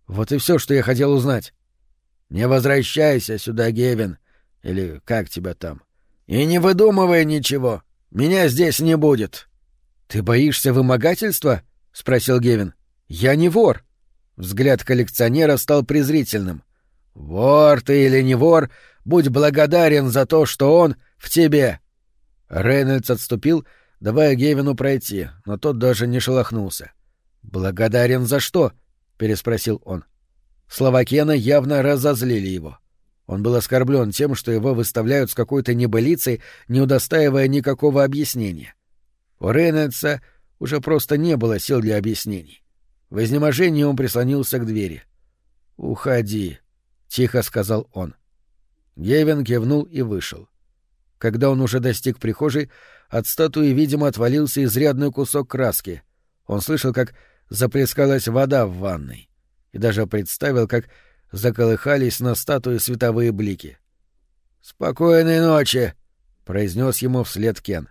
«Вот и все, что я хотел узнать». «Не возвращайся сюда, Гевин. Или как тебя там. И не выдумывай ничего. Меня здесь не будет». «Ты боишься вымогательства?» — спросил Гевин. «Я не вор». Взгляд коллекционера стал презрительным. «Вор ты или не вор, будь благодарен за то, что он в тебе». Рейнольдс отступил, давая Гевину пройти, но тот даже не шелохнулся. «Благодарен за что?» — переспросил он. Слова Кена явно разозлили его. Он был оскорблен тем, что его выставляют с какой-то небылицей, не удостаивая никакого объяснения. У Рейнольдса уже просто не было сил для объяснений. В изнеможении он прислонился к двери. «Уходи», — тихо сказал он. Гевин кивнул и вышел. Когда он уже достиг прихожей, от статуи, видимо, отвалился изрядный кусок краски. Он слышал, как заплескалась вода в ванной, и даже представил, как заколыхались на статуе световые блики. «Спокойной ночи!» — произнес ему вслед Кен.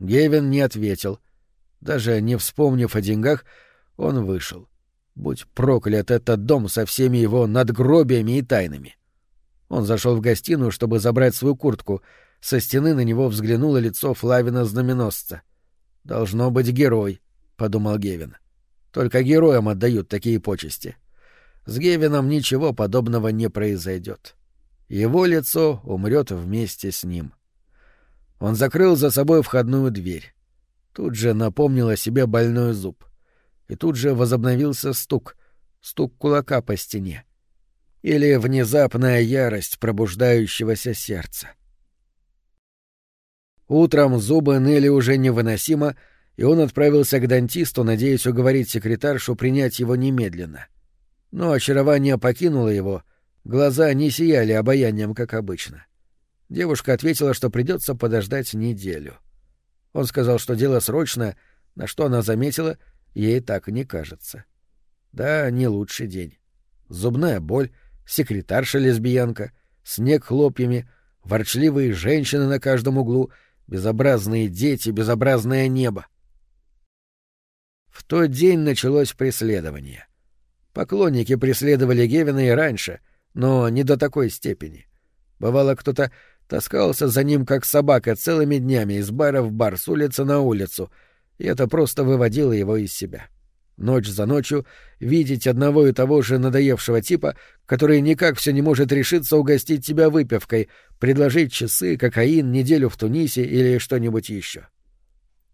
Гевин не ответил. Даже не вспомнив о деньгах, он вышел. Будь проклят этот дом со всеми его надгробиями и тайнами. Он зашел в гостиную, чтобы забрать свою куртку. Со стены на него взглянуло лицо Флавина-знаменосца. «Должно быть герой», — подумал Гевин. «Только героям отдают такие почести. С Гевином ничего подобного не произойдет. Его лицо умрет вместе с ним». Он закрыл за собой входную дверь. Тут же напомнил о себе больной зуб. И тут же возобновился стук, стук кулака по стене. Или внезапная ярость пробуждающегося сердца. Утром зубы ныли уже невыносимо, и он отправился к дантисту, надеясь уговорить секретаршу принять его немедленно. Но очарование покинуло его, глаза не сияли обаянием, как обычно. Девушка ответила, что придется подождать неделю. Он сказал, что дело срочное, на что она заметила, ей так не кажется. Да, не лучший день. Зубная боль, секретарша-лесбиянка, снег хлопьями, ворчливые женщины на каждом углу, безобразные дети, безобразное небо. В тот день началось преследование. Поклонники преследовали Гевина и раньше, но не до такой степени. Бывало, кто-то Таскался за ним, как собака, целыми днями из бара в бар, с улицы на улицу, и это просто выводило его из себя. Ночь за ночью видеть одного и того же надоевшего типа, который никак все не может решиться угостить тебя выпивкой, предложить часы, кокаин, неделю в Тунисе или что-нибудь еще.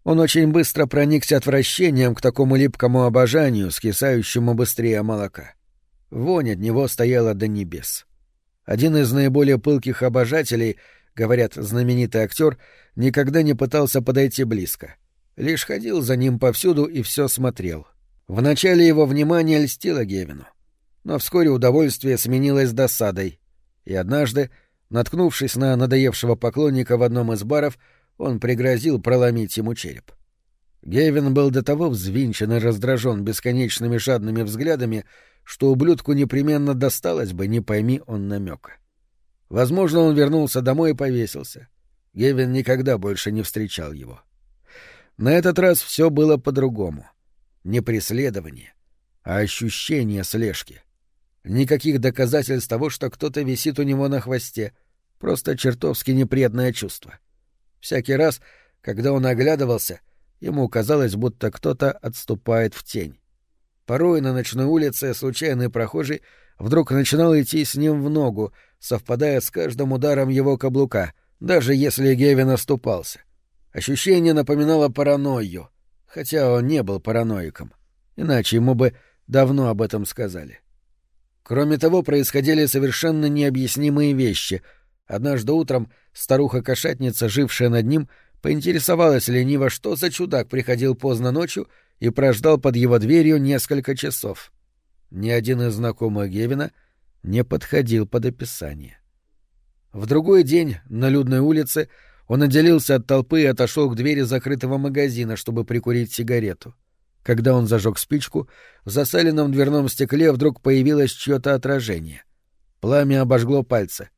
Он очень быстро проникся отвращением к такому липкому обожанию, скисающему быстрее молока. Вонь от него стояла до небес. Один из наиболее пылких обожателей, говорят, знаменитый актер, никогда не пытался подойти близко. Лишь ходил за ним повсюду и все смотрел. Вначале его внимание льстило Гевину. Но вскоре удовольствие сменилось досадой. И однажды, наткнувшись на надоевшего поклонника в одном из баров, он пригрозил проломить ему череп. Гевин был до того взвинчен и раздражен бесконечными жадными взглядами, что ублюдку непременно досталось бы, не пойми он намека. Возможно, он вернулся домой и повесился. Гевин никогда больше не встречал его. На этот раз все было по-другому. Не преследование, а ощущение слежки. Никаких доказательств того, что кто-то висит у него на хвосте. Просто чертовски неприятное чувство. Всякий раз, когда он оглядывался, ему казалось, будто кто-то отступает в тень. Порой на ночной улице случайный прохожий вдруг начинал идти с ним в ногу, совпадая с каждым ударом его каблука, даже если Гевин оступался. Ощущение напоминало паранойю, хотя он не был параноиком. Иначе ему бы давно об этом сказали. Кроме того, происходили совершенно необъяснимые вещи. Однажды утром старуха-кошатница, жившая над ним, поинтересовалась лениво, что за чудак приходил поздно ночью и прождал под его дверью несколько часов. Ни один из знакомых Гевина не подходил под описание. В другой день на людной улице он отделился от толпы и отошел к двери закрытого магазина, чтобы прикурить сигарету. Когда он зажег спичку, в засаленном дверном стекле вдруг появилось чье-то отражение. Пламя обожгло пальцы.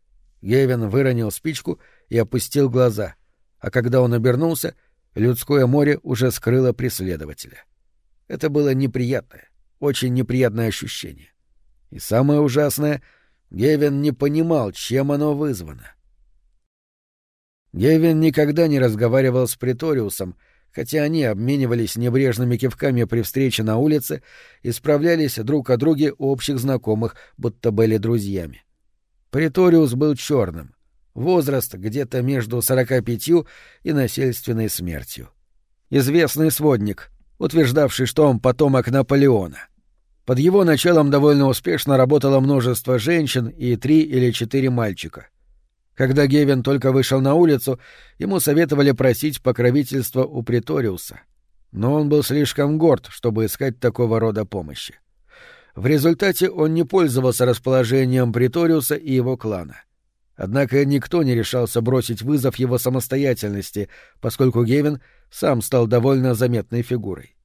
Гевин выронил спичку и опустил глаза, а когда он обернулся, людское море уже скрыло преследователя. Это было неприятное, очень неприятное ощущение. И самое ужасное — Гевин не понимал, чем оно вызвано. Гевин никогда не разговаривал с Приториусом, хотя они обменивались небрежными кивками при встрече на улице и справлялись друг о друге общих знакомых, будто были друзьями. Приториус был черным, возраст где-то между 45 и насильственной смертью. Известный сводник, утверждавший, что он потомок Наполеона. Под его началом довольно успешно работало множество женщин и три или четыре мальчика — когда Гевин только вышел на улицу, ему советовали просить покровительства у Приториуса. Но он был слишком горд, чтобы искать такого рода помощи. В результате он не пользовался расположением Приториуса и его клана. Однако никто не решался бросить вызов его самостоятельности, поскольку Гевин сам стал довольно заметной фигурой.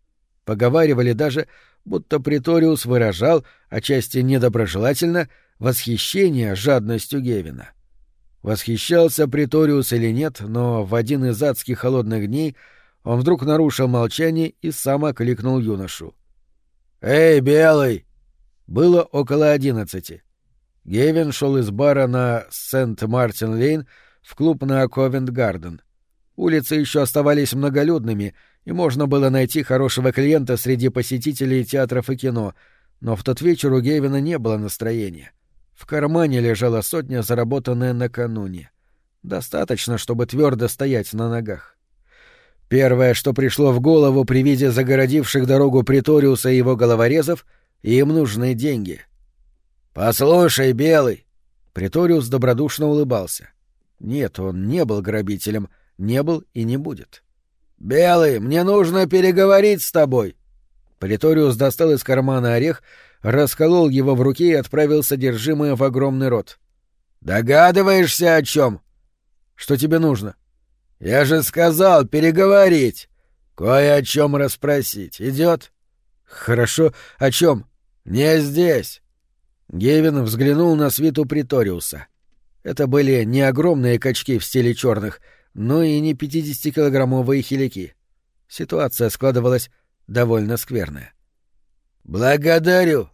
Поговаривали даже, будто Приториус выражал, отчасти недоброжелательно, восхищение жадностью Гевина. — Восхищался Приториус или нет, но в один из адских холодных дней он вдруг нарушил молчание и сам окликнул юношу. «Эй, Белый!» Было около одиннадцати. Гевин шел из бара на Сент-Мартин-Лейн в клуб на Ковент-Гарден. Улицы еще оставались многолюдными, и можно было найти хорошего клиента среди посетителей театров и кино, но в тот вечер у Гевина не было настроения — в кармане лежала сотня, заработанная накануне. Достаточно, чтобы твердо стоять на ногах. Первое, что пришло в голову при виде загородивших дорогу Приториуса и его головорезов, им нужны деньги. «Послушай, Белый!» Приториус добродушно улыбался. Нет, он не был грабителем, не был и не будет. «Белый, мне нужно переговорить с тобой!» Приториус достал из кармана орех расколол его в руке и отправил содержимое в огромный рот. «Догадываешься, о чем? Что тебе нужно?» «Я же сказал переговорить. Кое о чем расспросить. Идет?» «Хорошо. О чем?» «Не здесь». Гевин взглянул на свиту Приториуса. Это были не огромные качки в стиле черных, но и не 50-килограммовые хилики. Ситуация складывалась довольно скверная. «Благодарю!»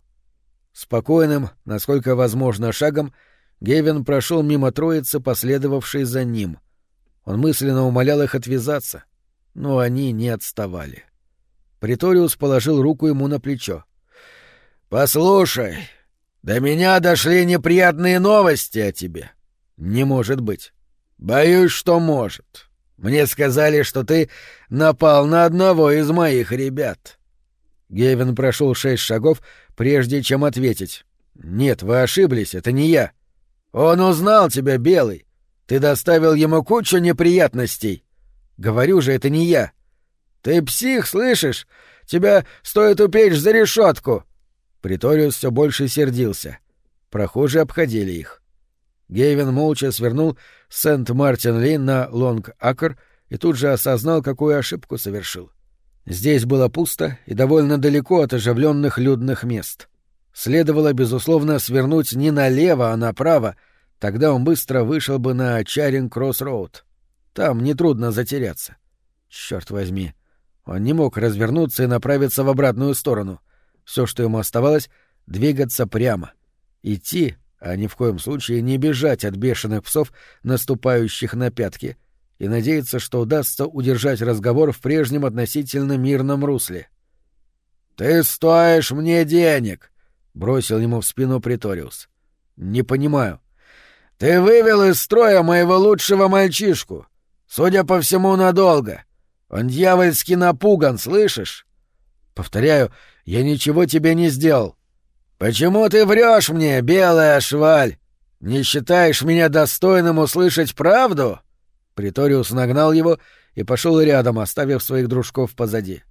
Спокойным, насколько возможно, шагом Гевин прошел мимо троицы, последовавшей за ним. Он мысленно умолял их отвязаться, но они не отставали. Приториус положил руку ему на плечо. «Послушай, до меня дошли неприятные новости о тебе. Не может быть. Боюсь, что может. Мне сказали, что ты напал на одного из моих ребят. Гевин прошел шесть шагов, прежде чем ответить. «Нет, вы ошиблись, это не я». «Он узнал тебя, Белый. Ты доставил ему кучу неприятностей». «Говорю же, это не я». «Ты псих, слышишь? Тебя стоит упечь за решетку. Приториус все больше сердился. Прохожие обходили их. Гейвин молча свернул Сент-Мартин-Лейн на Лонг-Акр и тут же осознал, какую ошибку совершил. Здесь было пусто и довольно далеко от оживленных людных мест. Следовало, безусловно, свернуть не налево, а направо, Тогда он быстро вышел бы на Чаринг-Кросс-Роуд. Там нетрудно затеряться. Черт возьми. Он не мог развернуться и направиться в обратную сторону. Все, что ему оставалось, двигаться прямо. Идти, а ни в коем случае не бежать от бешеных псов, наступающих на пятки, и надеяться, что удастся удержать разговор в прежнем относительно мирном русле. «Ты стоишь мне денег!» — бросил ему в спину Приториус. «Не понимаю». «Ты вывел из строя моего лучшего мальчишку. Судя по всему, надолго. Он дьявольски напуган, слышишь?» «Повторяю, я ничего тебе не сделал. «Почему ты врешь мне, белая шваль? Не считаешь меня достойным услышать правду?» Приториус нагнал его и пошел рядом, оставив своих дружков позади.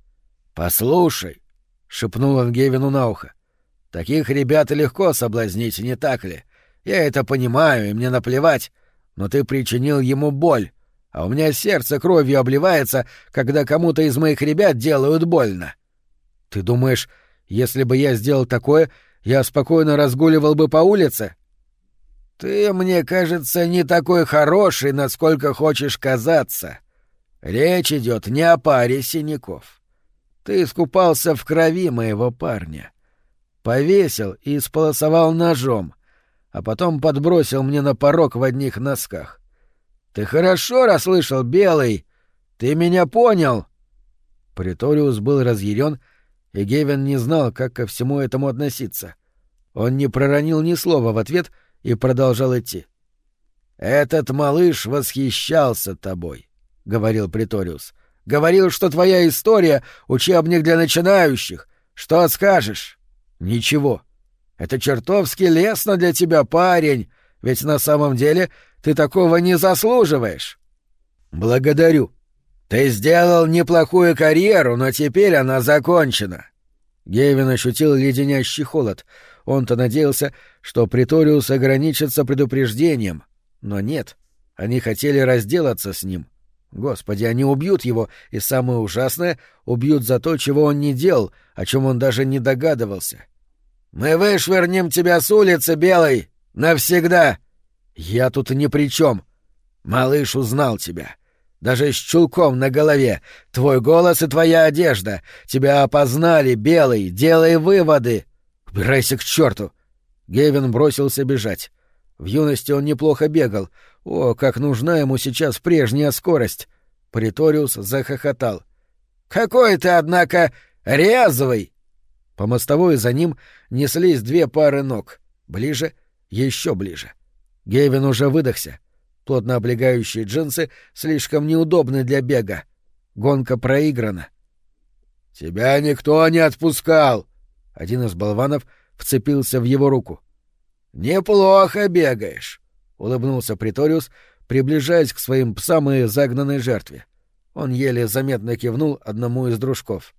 «Послушай», — шепнул он Гевину на ухо, — «таких ребят легко соблазнить, не так ли? Я это понимаю, и мне наплевать, но ты причинил ему боль, а у меня сердце кровью обливается, когда кому-то из моих ребят делают больно». «Ты думаешь, если бы я сделал такое, я спокойно разгуливал бы по улице? Ты, мне кажется, не такой хороший, насколько хочешь казаться. Речь идет не о паре синяков. Ты искупался в крови моего парня. Повесил и сполосовал ножом, а потом подбросил мне на порог в одних носках. Ты хорошо расслышал, Белый? Ты меня понял? Приториус был разъярен и Гевин не знал, как ко всему этому относиться. Он не проронил ни слова в ответ и продолжал идти. «Этот малыш восхищался тобой», — говорил Приториус. «Говорил, что твоя история — учебник для начинающих. Что скажешь?» «Ничего. Это чертовски лестно для тебя, парень, ведь на самом деле ты такого не заслуживаешь». «Благодарю. Ты сделал неплохую карьеру, но теперь она закончена». Гейвин ощутил леденящий холод. Он-то надеялся, что Приториус ограничится предупреждением. Но нет. Они хотели разделаться с ним. Господи, они убьют его, и самое ужасное — убьют за то, чего он не делал, о чем он даже не догадывался. «Мы вышвырнем тебя с улицы, Белый! Навсегда!» «Я тут ни при чем. Малыш узнал тебя. Даже с чулком на голове. Твой голос и твоя одежда. Тебя опознали, Белый. Делай выводы!» «Убирайся к черту!» Гевин бросился бежать. В юности он неплохо бегал. О, как нужна ему сейчас прежняя скорость! Приториус захохотал. «Какой ты, однако, резвый!» По мостовой за ним неслись две пары ног. Ближе, еще ближе. Гевин уже выдохся. Плотно облегающие джинсы слишком неудобны для бега. Гонка проиграна. «Тебя никто не отпускал!» Один из болванов вцепился в его руку. «Неплохо бегаешь», — улыбнулся Приториус, приближаясь к своим псам и загнанной жертве. Он еле заметно кивнул одному из дружков.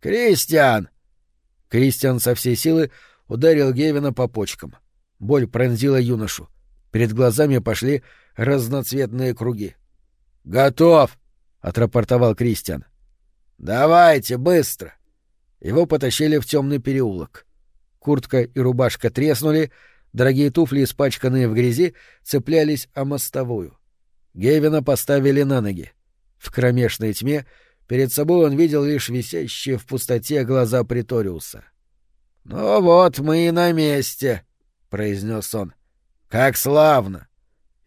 «Кристиан!» Кристиан со всей силы ударил Гевина по почкам. Боль пронзила юношу. Перед глазами пошли разноцветные круги. «Готов!» — отрапортовал Кристиан. «Давайте, быстро!» Его потащили в темный переулок. Куртка и рубашка треснули, дорогие туфли, испачканные в грязи, цеплялись о мостовую. Гевина поставили на ноги. В кромешной тьме перед собой он видел лишь висящие в пустоте глаза Приториуса. — Ну вот мы и на месте, — произнес он. — Как славно! —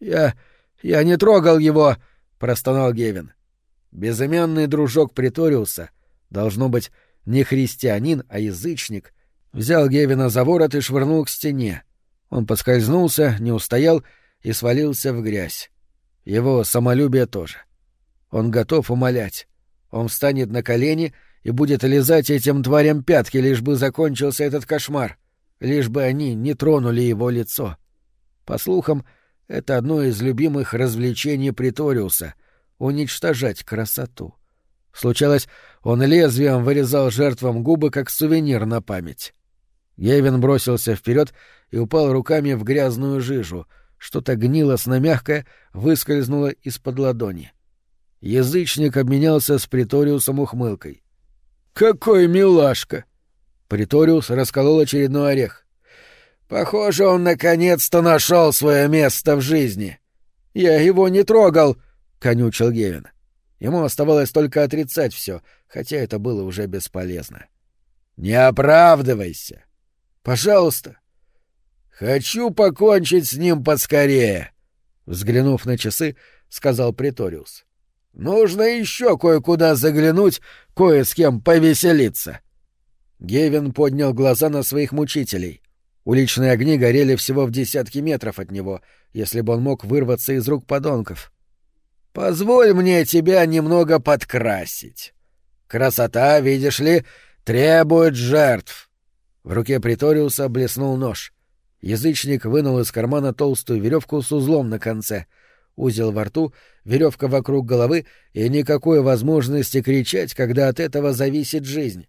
Я... я не трогал его, — простонал Гевин. Безымянный дружок Приториуса, должно быть, не христианин, а язычник, взял Гевина за ворот и швырнул к стене. Он поскользнулся, не устоял и свалился в грязь. Его самолюбие тоже. Он готов умолять. Он встанет на колени и будет лизать этим тварям пятки, лишь бы закончился этот кошмар, лишь бы они не тронули его лицо. По слухам, это одно из любимых развлечений Приториуса — уничтожать красоту. Случалось, он лезвием вырезал жертвам губы как сувенир на память. Гевин бросился вперед и упал руками в грязную жижу. Что-то гнилостно-мягкое выскользнуло из-под ладони. Язычник обменялся с Приториусом ухмылкой. «Какой милашка!» Приториус расколол очередной орех. Похоже, он наконец-то нашел свое место в жизни. Я его не трогал, конючил Гевин. Ему оставалось только отрицать все, хотя это было уже бесполезно. Не оправдывайся. Пожалуйста. Хочу покончить с ним поскорее. Взглянув на часы, сказал Приториус. Нужно еще кое-куда заглянуть, кое с кем повеселиться. Гевин поднял глаза на своих мучителей. Уличные огни горели всего в десятки метров от него, если бы он мог вырваться из рук подонков. «Позволь мне тебя немного подкрасить. Красота, видишь ли, требует жертв». В руке Приториуса блеснул нож. Язычник вынул из кармана толстую веревку с узлом на конце. Узел во рту, веревка вокруг головы и никакой возможности кричать, когда от этого зависит жизнь.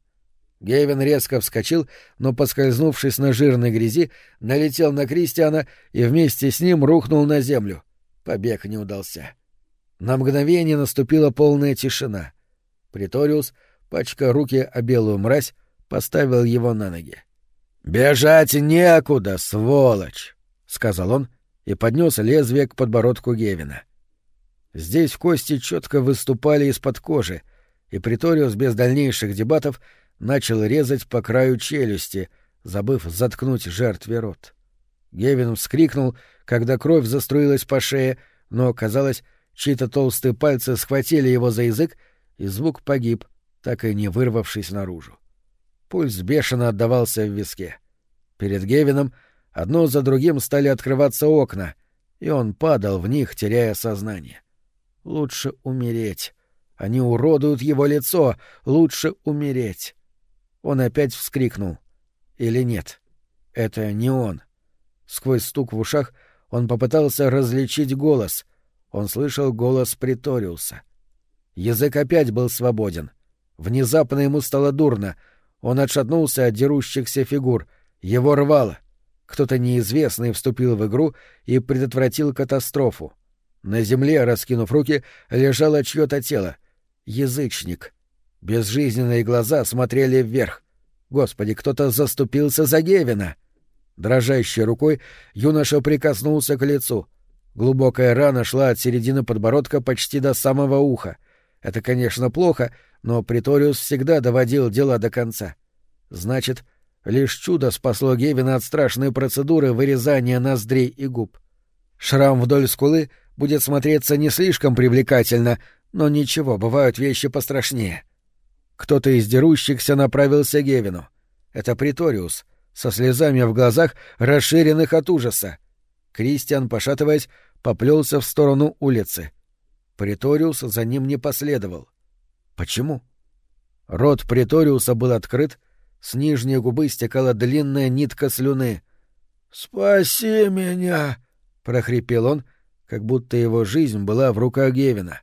Гейвен резко вскочил, но, поскользнувшись на жирной грязи, налетел на Кристиана и вместе с ним рухнул на землю. Побег не удался. На мгновение наступила полная тишина. Приториус, пачка руки о белую мразь, поставил его на ноги. «Бежать некуда, сволочь!» — сказал он и поднес лезвие к подбородку Гевина. Здесь кости четко выступали из-под кожи, и Приториус без дальнейших дебатов — начал резать по краю челюсти, забыв заткнуть жертве рот. Гевин вскрикнул, когда кровь заструилась по шее, но, казалось, чьи-то толстые пальцы схватили его за язык, и звук погиб, так и не вырвавшись наружу. Пульс бешено отдавался в виске. Перед Гевином одно за другим стали открываться окна, и он падал в них, теряя сознание. Лучше умереть. Они уродуют его лицо. Лучше умереть. Он опять вскрикнул. Или нет? Это не он. Сквозь стук в ушах он попытался различить голос. Он слышал голос Приториуса. Язык опять был свободен. Внезапно ему стало дурно. Он отшатнулся от дерущихся фигур. Его рвало. Кто-то неизвестный вступил в игру и предотвратил катастрофу. На земле, раскинув руки, лежало чье-то тело. Язычник. Безжизненные глаза смотрели вверх. Господи, кто-то заступился за Гевина. Дрожащей рукой юноша прикоснулся к лицу. Глубокая рана шла от середины подбородка почти до самого уха. Это, конечно, плохо, но Приториус всегда доводил дела до конца. Значит, лишь чудо спасло Гевина от страшной процедуры вырезания ноздрей и губ. Шрам вдоль скулы будет смотреться не слишком привлекательно, но ничего, бывают вещи пострашнее. — кто-то из дерущихся направился к Гевину. Это Приториус, со слезами в глазах, расширенных от ужаса. Кристиан, пошатываясь, поплелся в сторону улицы. Приториус за ним не последовал. Почему? Рот Приториуса был открыт, с нижней губы стекала длинная нитка слюны. «Спаси меня!» — прохрипел он, как будто его жизнь была в руках Гевина.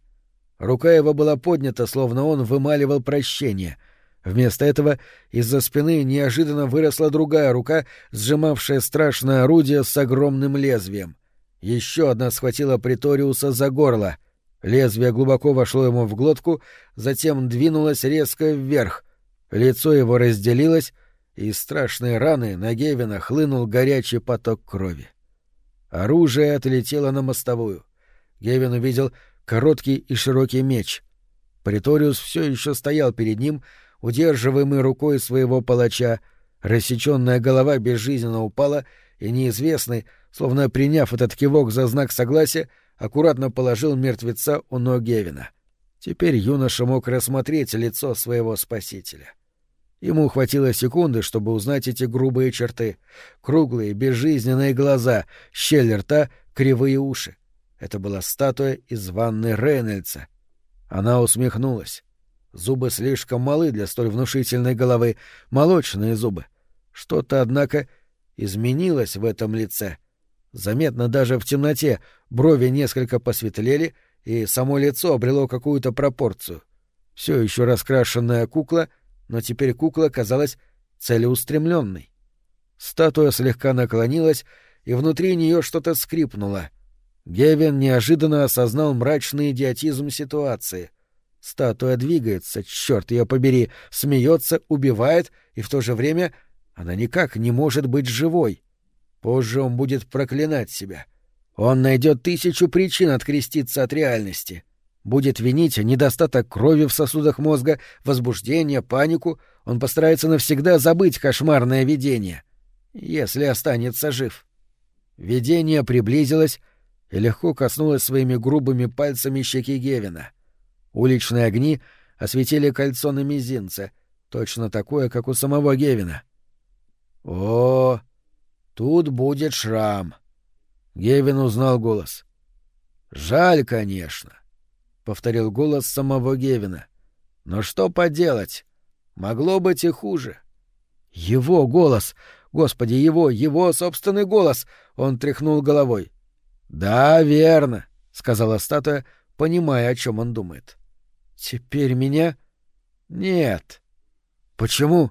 Рука его была поднята, словно он вымаливал прощение. Вместо этого из-за спины неожиданно выросла другая рука, сжимавшая страшное орудие с огромным лезвием. Еще одна схватила Приториуса за горло. Лезвие глубоко вошло ему в глотку, затем двинулось резко вверх. Лицо его разделилось, и из страшной раны на Гевина хлынул горячий поток крови. Оружие отлетело на мостовую. Гевин увидел короткий и широкий меч. Приториус все еще стоял перед ним, удерживаемый рукой своего палача, рассеченная голова безжизненно упала, и неизвестный, словно приняв этот кивок за знак согласия, аккуратно положил мертвеца у ног Гевина. Теперь юноша мог рассмотреть лицо своего спасителя. Ему хватило секунды, чтобы узнать эти грубые черты. Круглые, безжизненные глаза, щель рта, кривые уши. Это была статуя из ванны Рейнольдса. Она усмехнулась. Зубы слишком малы для столь внушительной головы, молочные зубы. Что-то, однако, изменилось в этом лице. Заметно даже в темноте брови несколько посветлели, и само лицо обрело какую-то пропорцию. Все еще раскрашенная кукла, но теперь кукла казалась целеустремленной. Статуя слегка наклонилась, и внутри нее что-то скрипнуло — Гевин неожиданно осознал мрачный идиотизм ситуации. Статуя двигается, черт ее побери, смеется, убивает, и в то же время она никак не может быть живой. Позже он будет проклинать себя. Он найдет тысячу причин откреститься от реальности. Будет винить недостаток крови в сосудах мозга, возбуждение, панику. Он постарается навсегда забыть кошмарное видение. Если останется жив. Видение приблизилось и легко коснулось своими грубыми пальцами щеки Гевина. Уличные огни осветили кольцо на мизинце, точно такое, как у самого Гевина. «О, тут будет шрам!» Гевин узнал голос. «Жаль, конечно», — повторил голос самого Гевина. «Но что поделать? Могло быть и хуже». «Его голос! Господи, его, его собственный голос!» Он тряхнул головой. «Да, верно», — сказала статуя, понимая, о чем он думает. «Теперь меня...» «Нет». «Почему?»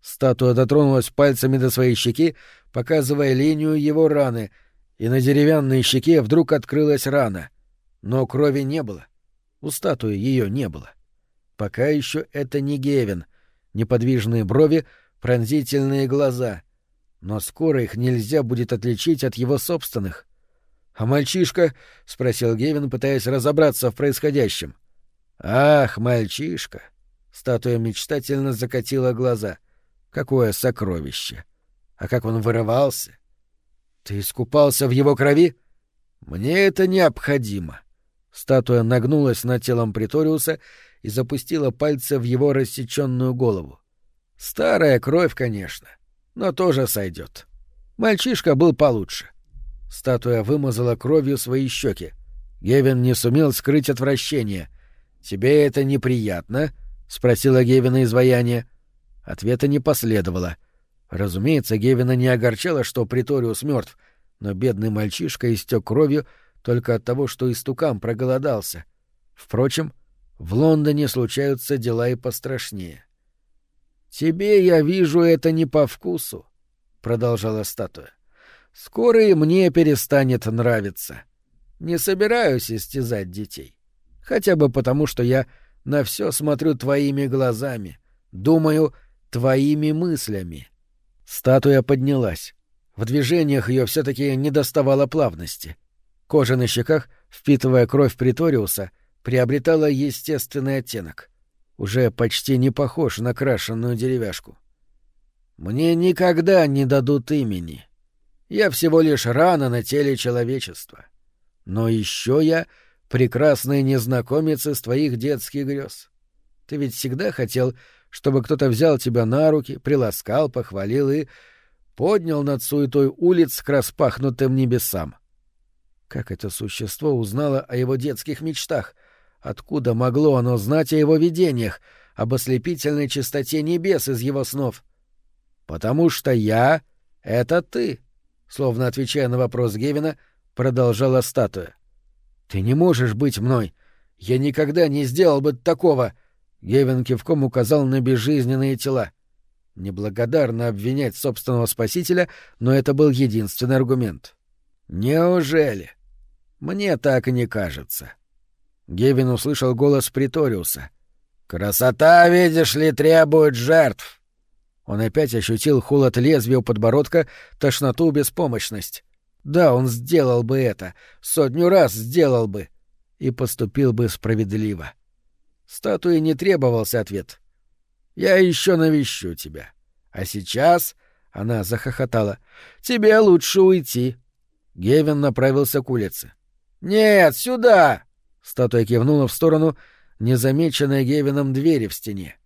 Статуя дотронулась пальцами до своей щеки, показывая линию его раны, и на деревянной щеке вдруг открылась рана. Но крови не было. У статуи ее не было. Пока еще это не Гевин. Неподвижные брови, пронзительные глаза. Но скоро их нельзя будет отличить от его собственных. «А мальчишка?» — спросил Гевин, пытаясь разобраться в происходящем. «Ах, мальчишка!» — статуя мечтательно закатила глаза. «Какое сокровище! А как он вырывался!» «Ты искупался в его крови?» «Мне это необходимо!» Статуя нагнулась над телом Приториуса и запустила пальцы в его рассеченную голову. «Старая кровь, конечно, но тоже сойдет. Мальчишка был получше». Статуя вымазала кровью свои щеки. Гевин не сумел скрыть отвращение. «Тебе это неприятно?» — спросила Гевина изваяние. Ответа не последовало. Разумеется, Гевина не огорчало, что Приториус мертв, но бедный мальчишка истек кровью только от того, что истукам проголодался. Впрочем, в Лондоне случаются дела и пострашнее. «Тебе, я вижу, это не по вкусу», — продолжала статуя. «Скоро и мне перестанет нравиться. Не собираюсь истязать детей. Хотя бы потому, что я на все смотрю твоими глазами, думаю твоими мыслями». Статуя поднялась. В движениях ее все-таки недоставало плавности. Кожа на щеках, впитывая кровь Приториуса, приобретала естественный оттенок. Уже почти не похож на крашенную деревяшку. «Мне никогда не дадут имени. Я всего лишь рана на теле человечества. Но еще я прекрасный незнакомец из твоих детских грез. Ты ведь всегда хотел, чтобы кто-то взял тебя на руки, приласкал, похвалил и поднял над суетой улиц к распахнутым небесам. Как это существо узнало о его детских мечтах? Откуда могло оно знать о его видениях, об ослепительной чистоте небес из его снов? «Потому что я — это ты», — словно отвечая на вопрос Гевина, продолжала статуя. «Ты не можешь быть мной. Я никогда не сделал бы такого!» Гевин кивком указал на безжизненные тела. Неблагодарно обвинять собственного спасителя, но это был единственный аргумент. «Неужели?» Мне так и не кажется. Гевин услышал голос Приториуса. «Красота, видишь ли, требует жертв!» Он опять ощутил холод лезвия у подбородка, тошноту, беспомощность. Да, он сделал бы это, сотню раз сделал бы, и поступил бы справедливо. Статуе не требовался ответ. «Я еще навещу тебя. А сейчас...» — она захохотала. «Тебе лучше уйти». Гевин направился к улице. «Нет, сюда!» — статуя кивнула в сторону незамеченной Гевином двери в стене.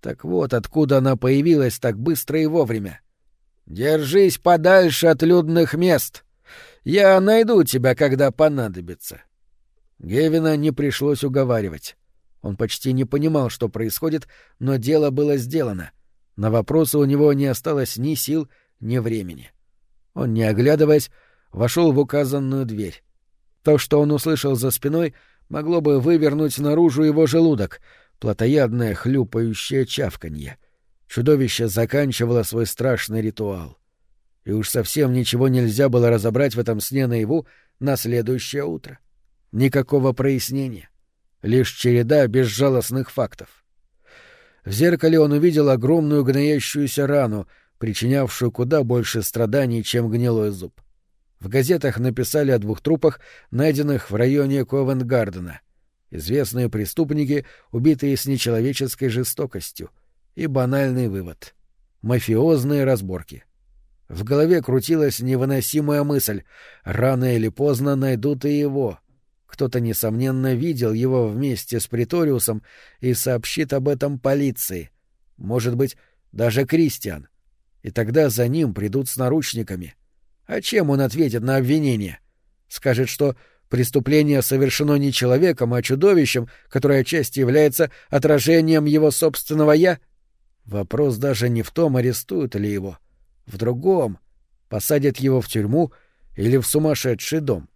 Так вот, откуда она появилась так быстро и вовремя. «Держись подальше от людных мест. Я найду тебя, когда понадобится». Гевина не пришлось уговаривать. Он почти не понимал, что происходит, но дело было сделано. На вопросы у него не осталось ни сил, ни времени. Он, не оглядываясь, вошел в указанную дверь. То, что он услышал за спиной, могло бы вывернуть наружу его желудок, плотоядное хлюпающее чавканье. Чудовище заканчивало свой страшный ритуал. И уж совсем ничего нельзя было разобрать в этом сне наяву на следующее утро. Никакого прояснения. Лишь череда безжалостных фактов. В зеркале он увидел огромную гноящуюся рану, причинявшую куда больше страданий, чем гнилой зуб. В газетах написали о двух трупах, найденных в районе Ковент-Гардена. Известные преступники, убитые с нечеловеческой жестокостью. И банальный вывод. Мафиозные разборки. В голове крутилась невыносимая мысль. Рано или поздно найдут и его. Кто-то, несомненно, видел его вместе с Приториусом и сообщит об этом полиции. Может быть, даже Кристиан. И тогда за ним придут с наручниками. А чем он ответит на обвинение? Скажет, что преступление совершено не человеком, а чудовищем, которое отчасти является отражением его собственного «я»? Вопрос даже не в том, арестуют ли его. В другом. Посадят его в тюрьму или в сумасшедший дом.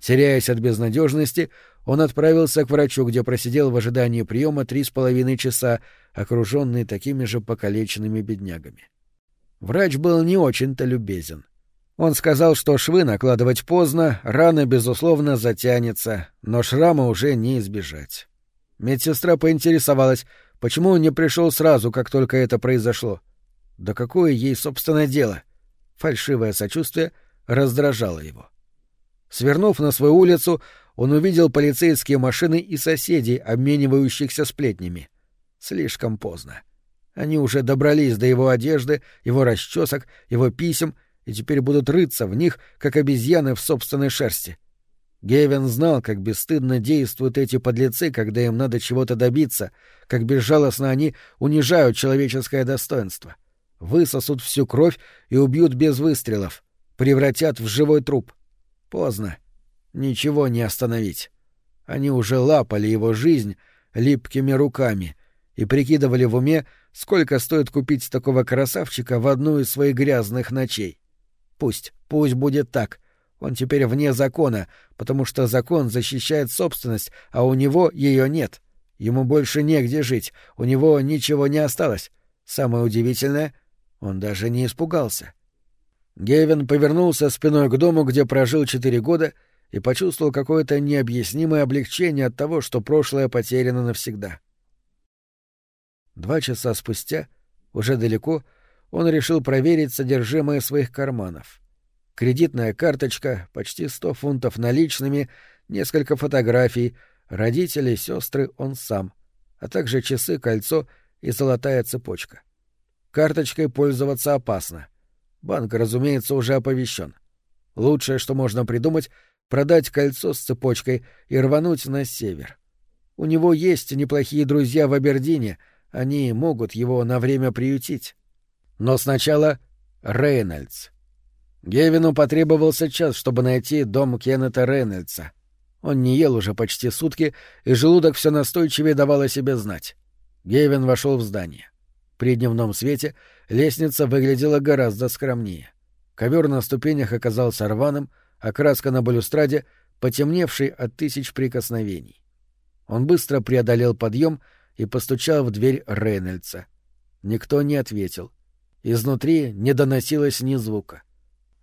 Теряясь от безнадежности, он отправился к врачу, где просидел в ожидании приема три с половиной часа, окруженный такими же покалеченными беднягами. Врач был не очень-то любезен. Он сказал, что швы накладывать поздно, рана, безусловно, затянется, но шрама уже не избежать. Медсестра поинтересовалась, почему он не пришел сразу, как только это произошло. Да какое ей, собственно, дело? Фальшивое сочувствие раздражало его. Свернув на свою улицу, он увидел полицейские машины и соседей, обменивающихся сплетнями. Слишком поздно. Они уже добрались до его одежды, его расчесок, его писем и теперь будут рыться в них, как обезьяны в собственной шерсти. Гевин знал, как бесстыдно действуют эти подлецы, когда им надо чего-то добиться, как безжалостно они унижают человеческое достоинство. Высосут всю кровь и убьют без выстрелов, превратят в живой труп. Поздно. Ничего не остановить. Они уже лапали его жизнь липкими руками и прикидывали в уме, сколько стоит купить такого красавчика в одну из своих грязных ночей. Пусть, пусть будет так. Он теперь вне закона, потому что закон защищает собственность, а у него ее нет. Ему больше негде жить, у него ничего не осталось. Самое удивительное, он даже не испугался. Гевин повернулся спиной к дому, где прожил четыре года, и почувствовал какое-то необъяснимое облегчение от того, что прошлое потеряно навсегда. Два часа спустя, уже далеко, он решил проверить содержимое своих карманов. Кредитная карточка, почти сто фунтов наличными, несколько фотографий, родители, сестры, он сам, а также часы, кольцо и золотая цепочка. Карточкой пользоваться опасно. Банк, разумеется, уже оповещен. Лучшее, что можно придумать, продать кольцо с цепочкой и рвануть на север. У него есть неплохие друзья в Абердине, они могут его на время приютить. Но сначала Рейнольдс. Гевину потребовался час, чтобы найти дом Кеннета Рейнольдса. Он не ел уже почти сутки, и желудок все настойчивее давал о себе знать. Гевин вошел в здание. При дневном свете лестница выглядела гораздо скромнее. Ковер на ступенях оказался рваным, а краска на балюстраде — потемневшей от тысяч прикосновений. Он быстро преодолел подъем и постучал в дверь Рейнольдса. Никто не ответил. Изнутри не доносилось ни звука.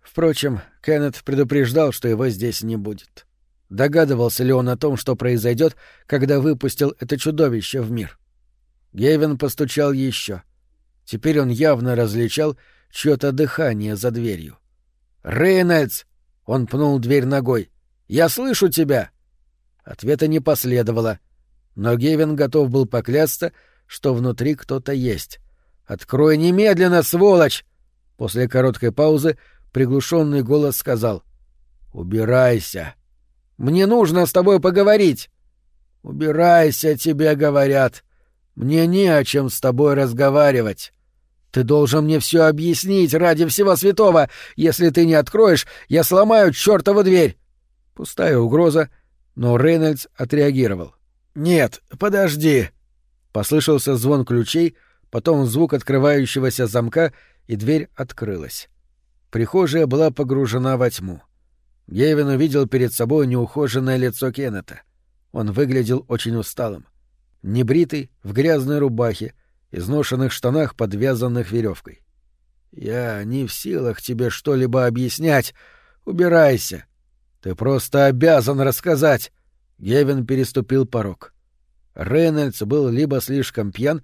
Впрочем, Кеннет предупреждал, что его здесь не будет. Догадывался ли он о том, что произойдет, когда выпустил это чудовище в мир? Гевин постучал еще. Теперь он явно различал чье-то дыхание за дверью. «Рейнольдс!» — он пнул дверь ногой. «Я слышу тебя!» Ответа не последовало, но Гевин готов был поклясться, что внутри кто-то есть. «Открой немедленно, сволочь!» После короткой паузы приглушенный голос сказал. «Убирайся! Мне нужно с тобой поговорить!» «Убирайся, тебе говорят! Мне не о чем с тобой разговаривать!» Ты должен мне все объяснить ради всего святого. Если ты не откроешь, я сломаю чертову дверь. Пустая угроза, но Рейнольдс отреагировал. Нет, подожди. Послышался звон ключей, потом звук открывающегося замка, и дверь открылась. Прихожая была погружена во тьму. Гейвин увидел перед собой неухоженное лицо Кеннета. Он выглядел очень усталым. Небритый, в грязной рубахе, изношенных штанах, подвязанных веревкой. «Я не в силах тебе что-либо объяснять. Убирайся. Ты просто обязан рассказать». Гевин переступил порог. Рейнольдс был либо слишком пьян,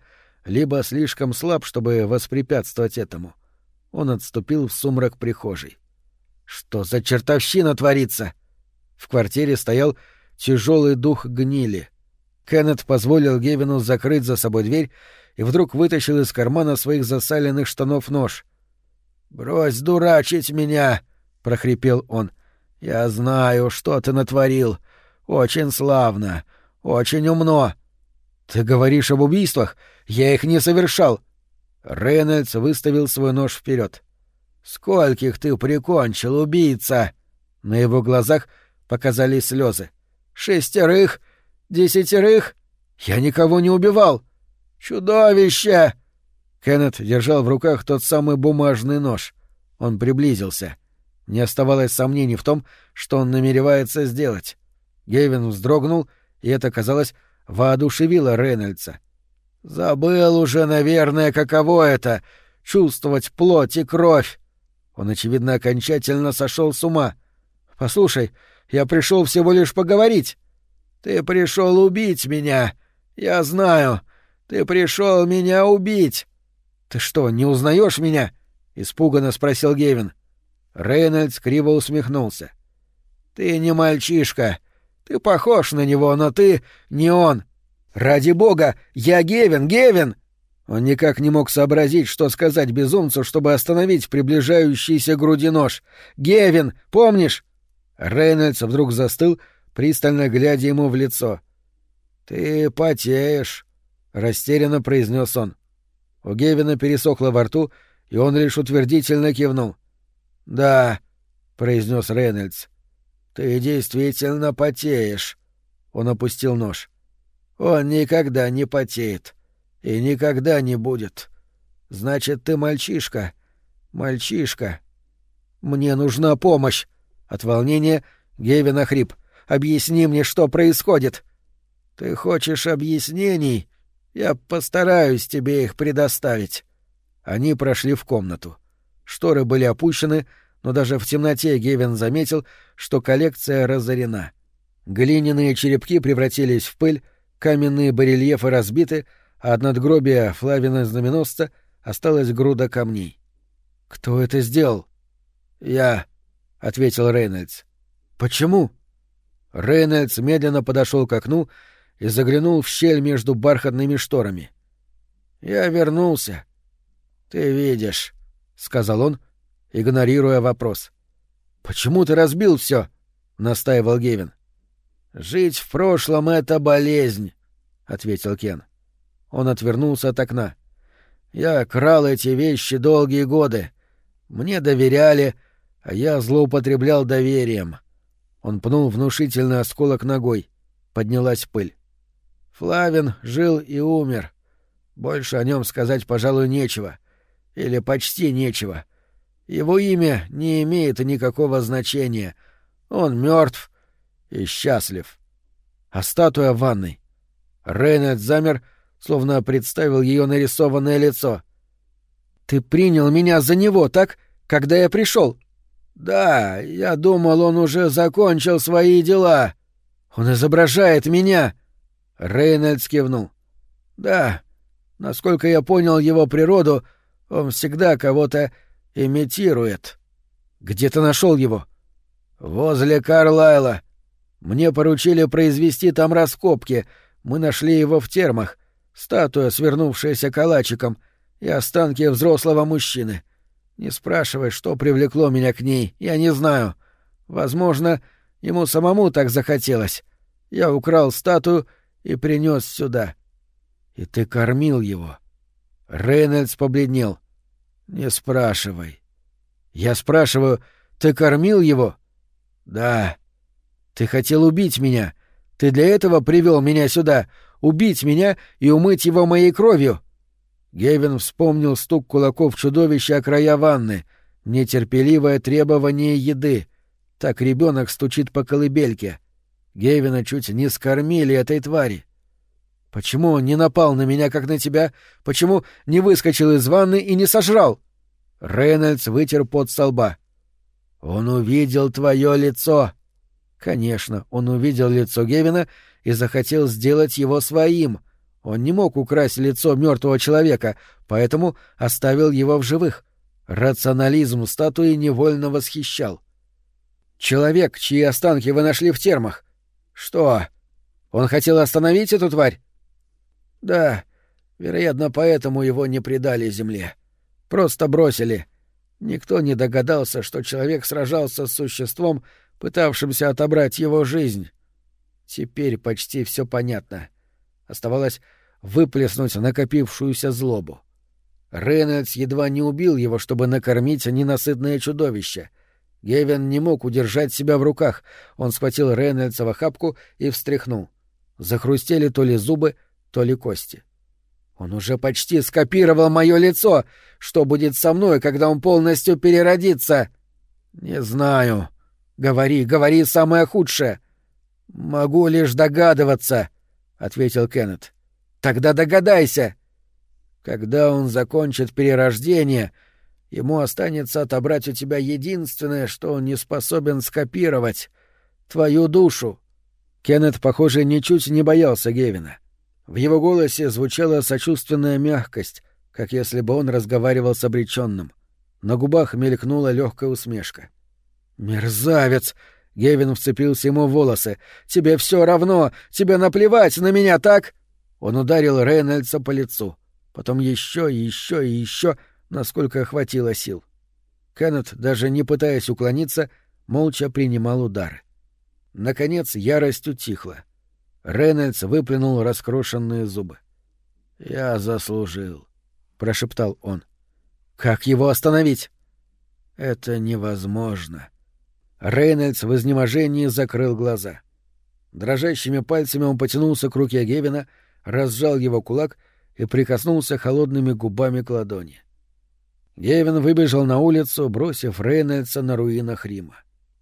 слишком слаб, чтобы воспрепятствовать этому. он отступил в сумрак прихожей. Что за чертовщина творится? В квартире стоял тяжелый дух гнили. Кеннет позволил Гевину закрыть за собой дверь и вдруг вытащил из кармана своих засаленных штанов нож. «Брось дурачить меня!» — прохрипел он. «Я знаю, что ты натворил. Очень славно, очень умно». «Ты говоришь об убийствах? Я их не совершал!» Рейнольдс выставил свой нож вперед. «Скольких ты прикончил, убийца?» На его глазах показались слезы. «Шестерых? Десятерых? Я никого не убивал! Чудовище!» Кеннет держал в руках тот самый бумажный нож. Он приблизился. Не оставалось сомнений в том, что он намеревается сделать. Гейвин вздрогнул, и это, казалось, воодушевило Рейнольдса. «Забыл уже, наверное, каково это — чувствовать плоть и кровь!» Он, очевидно, окончательно сошел с ума. «Послушай, я пришел всего лишь поговорить!» «Ты пришел убить меня! Я знаю! Ты пришел меня убить!» «Ты что, не узнаешь меня?» — испуганно спросил Гевин. Рейнольдс криво усмехнулся. «Ты не мальчишка. Ты похож на него, но ты не он. Ради бога, я Гевин, Гевин!» Он никак не мог сообразить, что сказать безумцу, чтобы остановить приближающийся груди нож. «Гевин, помнишь?» Рейнольдс вдруг застыл, пристально глядя ему в лицо. «Ты потеешь», — растерянно произнес он. У Гевина пересохло во рту, и он лишь утвердительно кивнул. «Да», — произнес Рейнольдс, — «ты действительно потеешь». Он опустил нож. «Он никогда не потеет. И никогда не будет. Значит, ты мальчишка. Мальчишка. Мне нужна помощь». От волнения Гевин охрип. «Объясни мне, что происходит». «Ты хочешь объяснений?» Я постараюсь тебе их предоставить. Они прошли в комнату. Шторы были опущены, но даже в темноте Гевин заметил, что коллекция разорена. Глиняные черепки превратились в пыль, каменные барельефы разбиты, а от надгробия Флавина знаменосца осталась груда камней. «Кто это сделал?» «Я», — ответил Рейнольдс. «Почему?» Рейнольдс медленно подошел к окну и заглянул в щель между бархатными шторами. «Я вернулся. Ты видишь», — сказал он, игнорируя вопрос. «Почему ты разбил все? настаивал Гевин. «Жить в прошлом — это болезнь», — ответил Кен. Он отвернулся от окна. «Я крал эти вещи долгие годы. Мне доверяли, а я злоупотреблял доверием». Он пнул внушительный осколок ногой. Поднялась пыль. Флавин жил и умер. Больше о нем сказать, пожалуй, нечего. Или почти нечего. Его имя не имеет никакого значения. Он мертв и счастлив. А статуя в ванной? Рейнольд замер, словно представил ее нарисованное лицо. «Ты принял меня за него, так, когда я пришел?» «Да, я думал, он уже закончил свои дела». «Он изображает меня!» Рейнольдс кивнул. «Да, насколько я понял его природу, он всегда кого-то имитирует». «Где ты нашел его?» «Возле Карлайла. Мне поручили произвести там раскопки. Мы нашли его в термах. Статуя, свернувшаяся калачиком, и останки взрослого мужчины. Не спрашивай, что привлекло меня к ней, я не знаю. Возможно, ему самому так захотелось. Я украл статую и принес сюда. И ты кормил его. Рейнольдс побледнел. Не спрашивай. Я спрашиваю, ты кормил его? Да. Ты хотел убить меня. Ты для этого привел меня сюда, убить меня и умыть его моей кровью. Гевин вспомнил стук кулаков чудовища о края ванны, нетерпеливое требование еды. Так ребенок стучит по колыбельке. Гевина чуть не скормили этой твари. Почему он не напал на меня, как на тебя? Почему не выскочил из ванны и не сожрал? Рейнольдс вытер пот со лба. Он увидел твое лицо. Конечно, он увидел лицо Гевина и захотел сделать его своим. Он не мог украсть лицо мертвого человека, поэтому оставил его в живых. Рационализм статуи невольно восхищал. «Человек, чьи останки вы нашли в термах. Что? Он хотел остановить эту тварь?» «Да, вероятно, поэтому его не предали земле. Просто бросили. Никто не догадался, что человек сражался с существом, пытавшимся отобрать его жизнь. Теперь почти все понятно. Оставалось выплеснуть накопившуюся злобу. Рейнольдс едва не убил его, чтобы накормить ненасытное чудовище. Гевин не мог удержать себя в руках. Он схватил Рейнольдса в охапку и встряхнул. Захрустели то ли зубы, то ли кости. Он уже почти скопировал мое лицо. Что будет со мной, когда он полностью переродится? Не знаю. Говори, говори самое худшее. Могу лишь догадываться, ответил Кеннет. Тогда догадайся. Когда он закончит перерождение, ему останется отобрать у тебя единственное, что он не способен скопировать — твою душу. Кеннет, похоже, ничуть не боялся Гевина. В его голосе звучала сочувственная мягкость, как если бы он разговаривал с обреченным. На губах мелькнула легкая усмешка. «Мерзавец!» — Гевин вцепился ему в волосы. «Тебе все равно! Тебе наплевать на меня, так?» Он ударил Рейнольдса по лицу. Потом еще и еще и еще, насколько хватило сил. Кеннет, даже не пытаясь уклониться, молча принимал удар. Наконец ярость утихла. Рейнольдс выплюнул раскрошенные зубы. «Я заслужил», — прошептал он. «Как его остановить?» «Это невозможно». Рейнольдс в изнеможении закрыл глаза. Дрожащими пальцами он потянулся к руке Гевина, разжал его кулак и прикоснулся холодными губами к ладони. Гевин выбежал на улицу, бросив Рейнольдса на руинах Рима.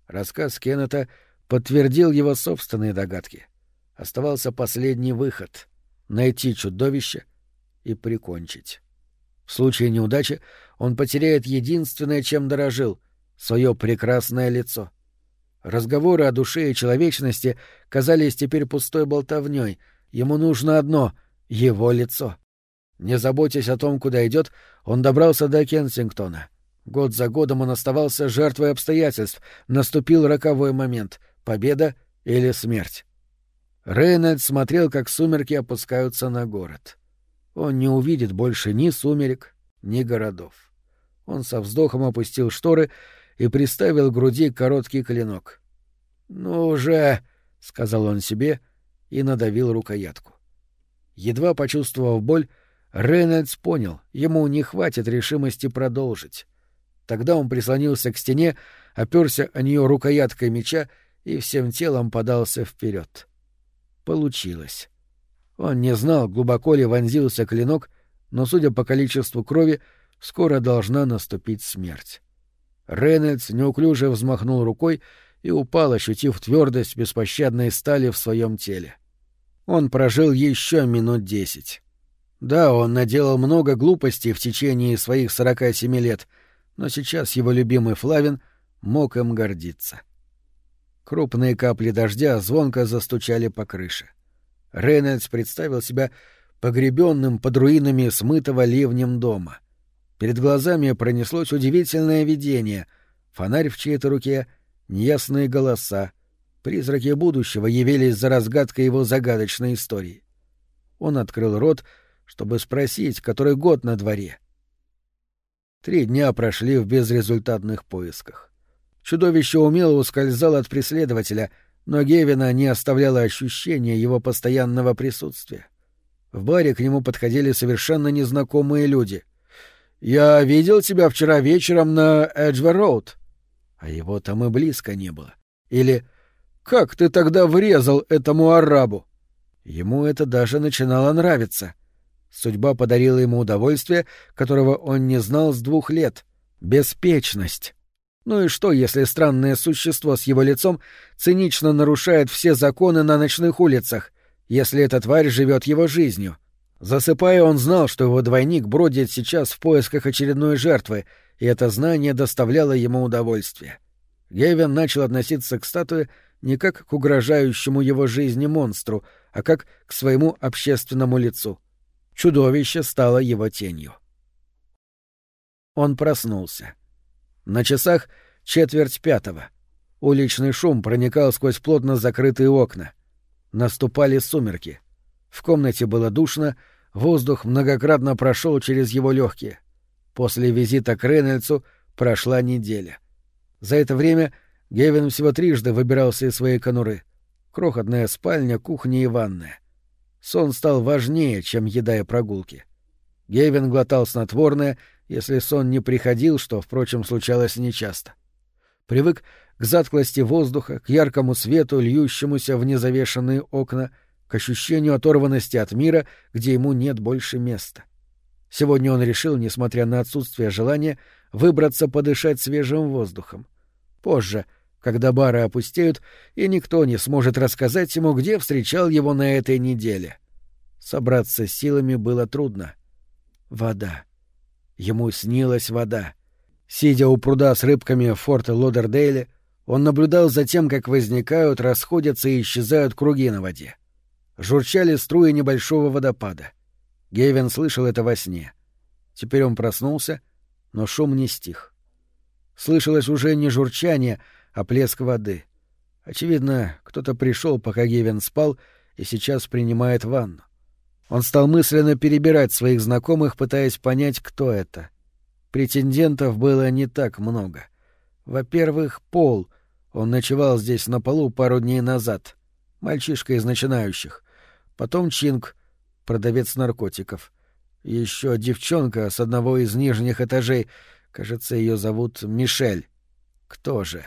Рассказ Кеннета подтвердил его собственные догадки — Оставался последний выход — найти чудовище и прикончить. В случае неудачи он потеряет единственное, чем дорожил — свое прекрасное лицо. Разговоры о душе и человечности казались теперь пустой болтовней. Ему нужно одно — его лицо. Не заботясь о том, куда идет, он добрался до Кенсингтона. Год за годом он оставался жертвой обстоятельств. Наступил роковой момент — победа или смерть. Рейнольд смотрел, как сумерки опускаются на город. Он не увидит больше ни сумерек, ни городов. Он со вздохом опустил шторы и приставил к груди короткий клинок. «Ну уже!» — сказал он себе и надавил рукоятку. Едва почувствовав боль, Рейнольдс понял, ему не хватит решимости продолжить. Тогда он прислонился к стене, оперся о нее рукояткой меча и всем телом подался вперед. Получилось. Он не знал, глубоко ли вонзился клинок, но, судя по количеству крови, скоро должна наступить смерть. Рейнольдс неуклюже взмахнул рукой и упал, ощутив твердость беспощадной стали в своем теле. Он прожил еще минут десять. Да, он наделал много глупостей в течение своих сорока семи лет, но сейчас его любимый Флавин мог им гордиться. Крупные капли дождя звонко застучали по крыше. Рейнольдс представил себя погребенным под руинами смытого ливнем дома. Перед глазами пронеслось удивительное видение. Фонарь в чьей-то руке, неясные голоса. Призраки будущего явились за разгадкой его загадочной истории. Он открыл рот, чтобы спросить, который год на дворе. Три дня прошли в безрезультатных поисках. Чудовище умело ускользало от преследователя, но Гевина не оставляло ощущения его постоянного присутствия. В баре к нему подходили совершенно незнакомые люди. «Я видел тебя вчера вечером на Эджвер-Роуд». А его там и близко не было. Или «Как ты тогда врезал этому арабу?» Ему это даже начинало нравиться. Судьба подарила ему удовольствие, которого он не знал с двух лет — беспечность. Ну и что, если странное существо с его лицом цинично нарушает все законы на ночных улицах, если эта тварь живет его жизнью? Засыпая, он знал, что его двойник бродит сейчас в поисках очередной жертвы, и это знание доставляло ему удовольствие. Гевин начал относиться к статуе не как к угрожающему его жизни монстру, а как к своему общественному лицу. Чудовище стало его тенью. Он проснулся. На часах четверть пятого. Уличный шум проникал сквозь плотно закрытые окна. Наступали сумерки. В комнате было душно, воздух многократно прошел через его легкие. После визита к Рейнольдсу прошла неделя. За это время Гевин всего трижды выбирался из своей конуры. Крохотная спальня, кухня и ванная. Сон стал важнее, чем еда и прогулки. Гевин глотал снотворное, если сон не приходил, что, впрочем, случалось нечасто. Привык к затклости воздуха, к яркому свету, льющемуся в незавешенные окна, к ощущению оторванности от мира, где ему нет больше места. Сегодня он решил, несмотря на отсутствие желания, выбраться подышать свежим воздухом. Позже, когда бары опустеют, и никто не сможет рассказать ему, где встречал его на этой неделе. Собраться с силами было трудно. Вода. Ему снилась вода. Сидя у пруда с рыбками в форте Лодердейле, он наблюдал за тем, как возникают, расходятся и исчезают круги на воде. Журчали струи небольшого водопада. Гевин слышал это во сне. Теперь он проснулся, но шум не стих. Слышалось уже не журчание, а плеск воды. Очевидно, кто-то пришел, пока Гевин спал, и сейчас принимает ванну. Он стал мысленно перебирать своих знакомых, пытаясь понять, кто это. Претендентов было не так много. Во-первых, Пол. Он ночевал здесь на полу пару дней назад. Мальчишка из начинающих. Потом Чинг, продавец наркотиков. Еще девчонка с одного из нижних этажей. Кажется, ее зовут Мишель. Кто же?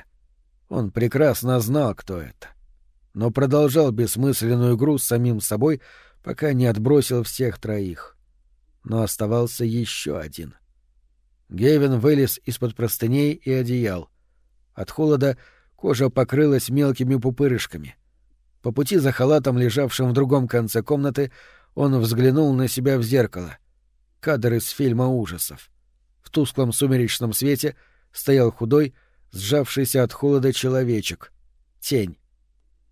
Он прекрасно знал, кто это. Но продолжал бессмысленную игру с самим собой, пока не отбросил всех троих. Но оставался еще один. Гевин вылез из-под простыней и одеял. От холода кожа покрылась мелкими пупырышками. По пути за халатом, лежавшим в другом конце комнаты, он взглянул на себя в зеркало. Кадр из фильма ужасов. В тусклом сумеречном свете стоял худой, сжавшийся от холода человечек. Тень.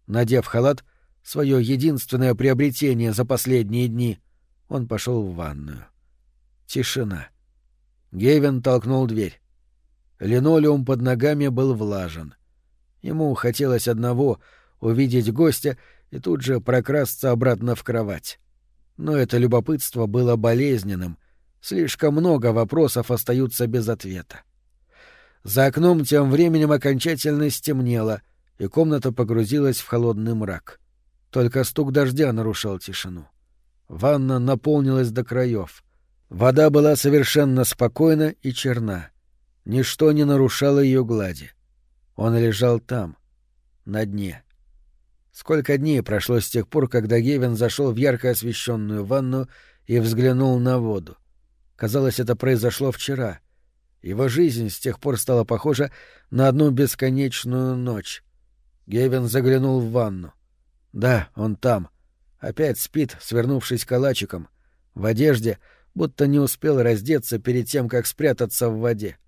Надев халат, свое единственное приобретение за последние дни, он пошел в ванную. Тишина. Гейвен толкнул дверь. Линолеум под ногами был влажен. Ему хотелось одного — увидеть гостя и тут же прокрасться обратно в кровать. Но это любопытство было болезненным. Слишком много вопросов остаются без ответа. За окном тем временем окончательно стемнело, и комната погрузилась в холодный мрак. Только стук дождя нарушал тишину. Ванна наполнилась до краев. Вода была совершенно спокойна и черна. Ничто не нарушало ее глади. Он лежал там, на дне. Сколько дней прошло с тех пор, когда Гевин зашел в ярко освещенную ванну и взглянул на воду. Казалось, это произошло вчера. Его жизнь с тех пор стала похожа на одну бесконечную ночь. Гевин заглянул в ванну. Да, он там. Опять спит, свернувшись калачиком. В одежде, будто не успел раздеться перед тем, как спрятаться в воде.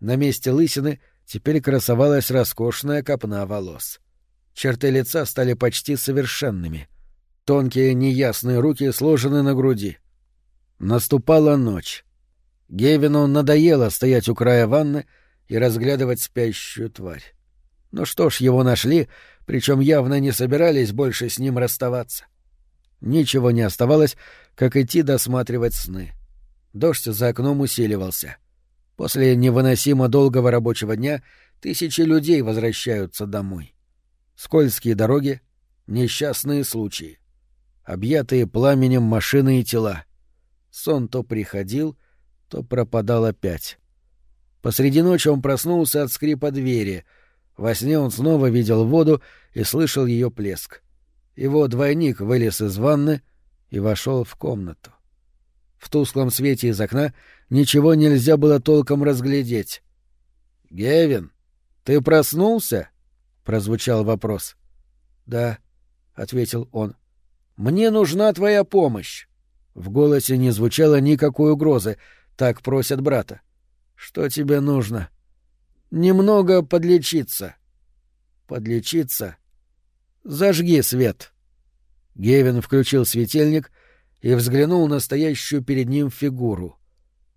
На месте лысины теперь красовалась роскошная копна волос. Черты лица стали почти совершенными. Тонкие неясные руки сложены на груди. Наступала ночь. Гевину надоело стоять у края ванны и разглядывать спящую тварь. Ну что ж, его нашли, причем явно не собирались больше с ним расставаться. Ничего не оставалось, как идти досматривать сны. Дождь за окном усиливался. После невыносимо долгого рабочего дня тысячи людей возвращаются домой. Скользкие дороги, несчастные случаи. Объятые пламенем машины и тела. Сон то приходил, то пропадал опять. Посреди ночи он проснулся от скрипа двери — во сне он снова видел воду и слышал ее плеск. Его двойник вылез из ванны и вошел в комнату. В тусклом свете из окна ничего нельзя было толком разглядеть. «Гевин, ты проснулся?» — прозвучал вопрос. «Да», — ответил он. «Мне нужна твоя помощь». В голосе не звучало никакой угрозы, так просят брата. «Что тебе нужно?» Немного подлечиться. Подлечиться? Зажги свет. Гевин включил светильник и взглянул на стоящую перед ним фигуру.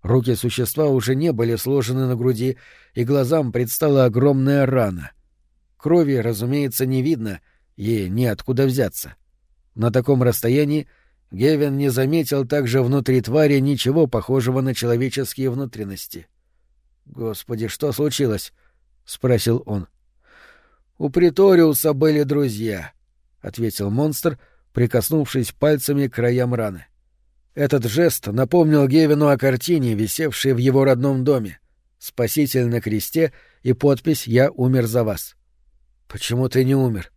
Руки существа уже не были сложены на груди, и глазам предстала огромная рана. Крови, разумеется, не видно, ей неоткуда взяться. На таком расстоянии Гевин не заметил также внутри твари ничего похожего на человеческие внутренности. «Господи, что случилось?» — спросил он. «У Приториуса были друзья», — ответил монстр, прикоснувшись пальцами к краям раны. Этот жест напомнил Гевину о картине, висевшей в его родном доме. Спаситель на кресте и подпись «Я умер за вас». «Почему ты не умер?»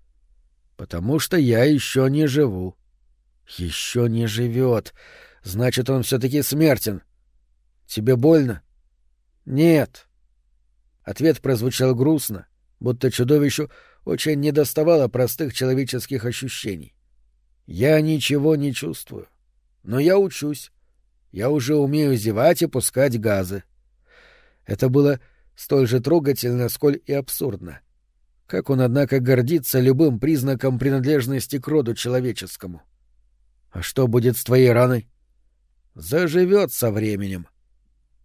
«Потому что я еще не живу». «Еще не живет. Значит, он все-таки смертен. Тебе больно?» «Нет». Ответ прозвучал грустно, будто чудовищу очень недоставало простых человеческих ощущений. «Я ничего не чувствую. Но я учусь. Я уже умею зевать и пускать газы». Это было столь же трогательно, сколь и абсурдно. Как он, однако, гордится любым признаком принадлежности к роду человеческому. А что будет с твоей раной? Заживет со временем.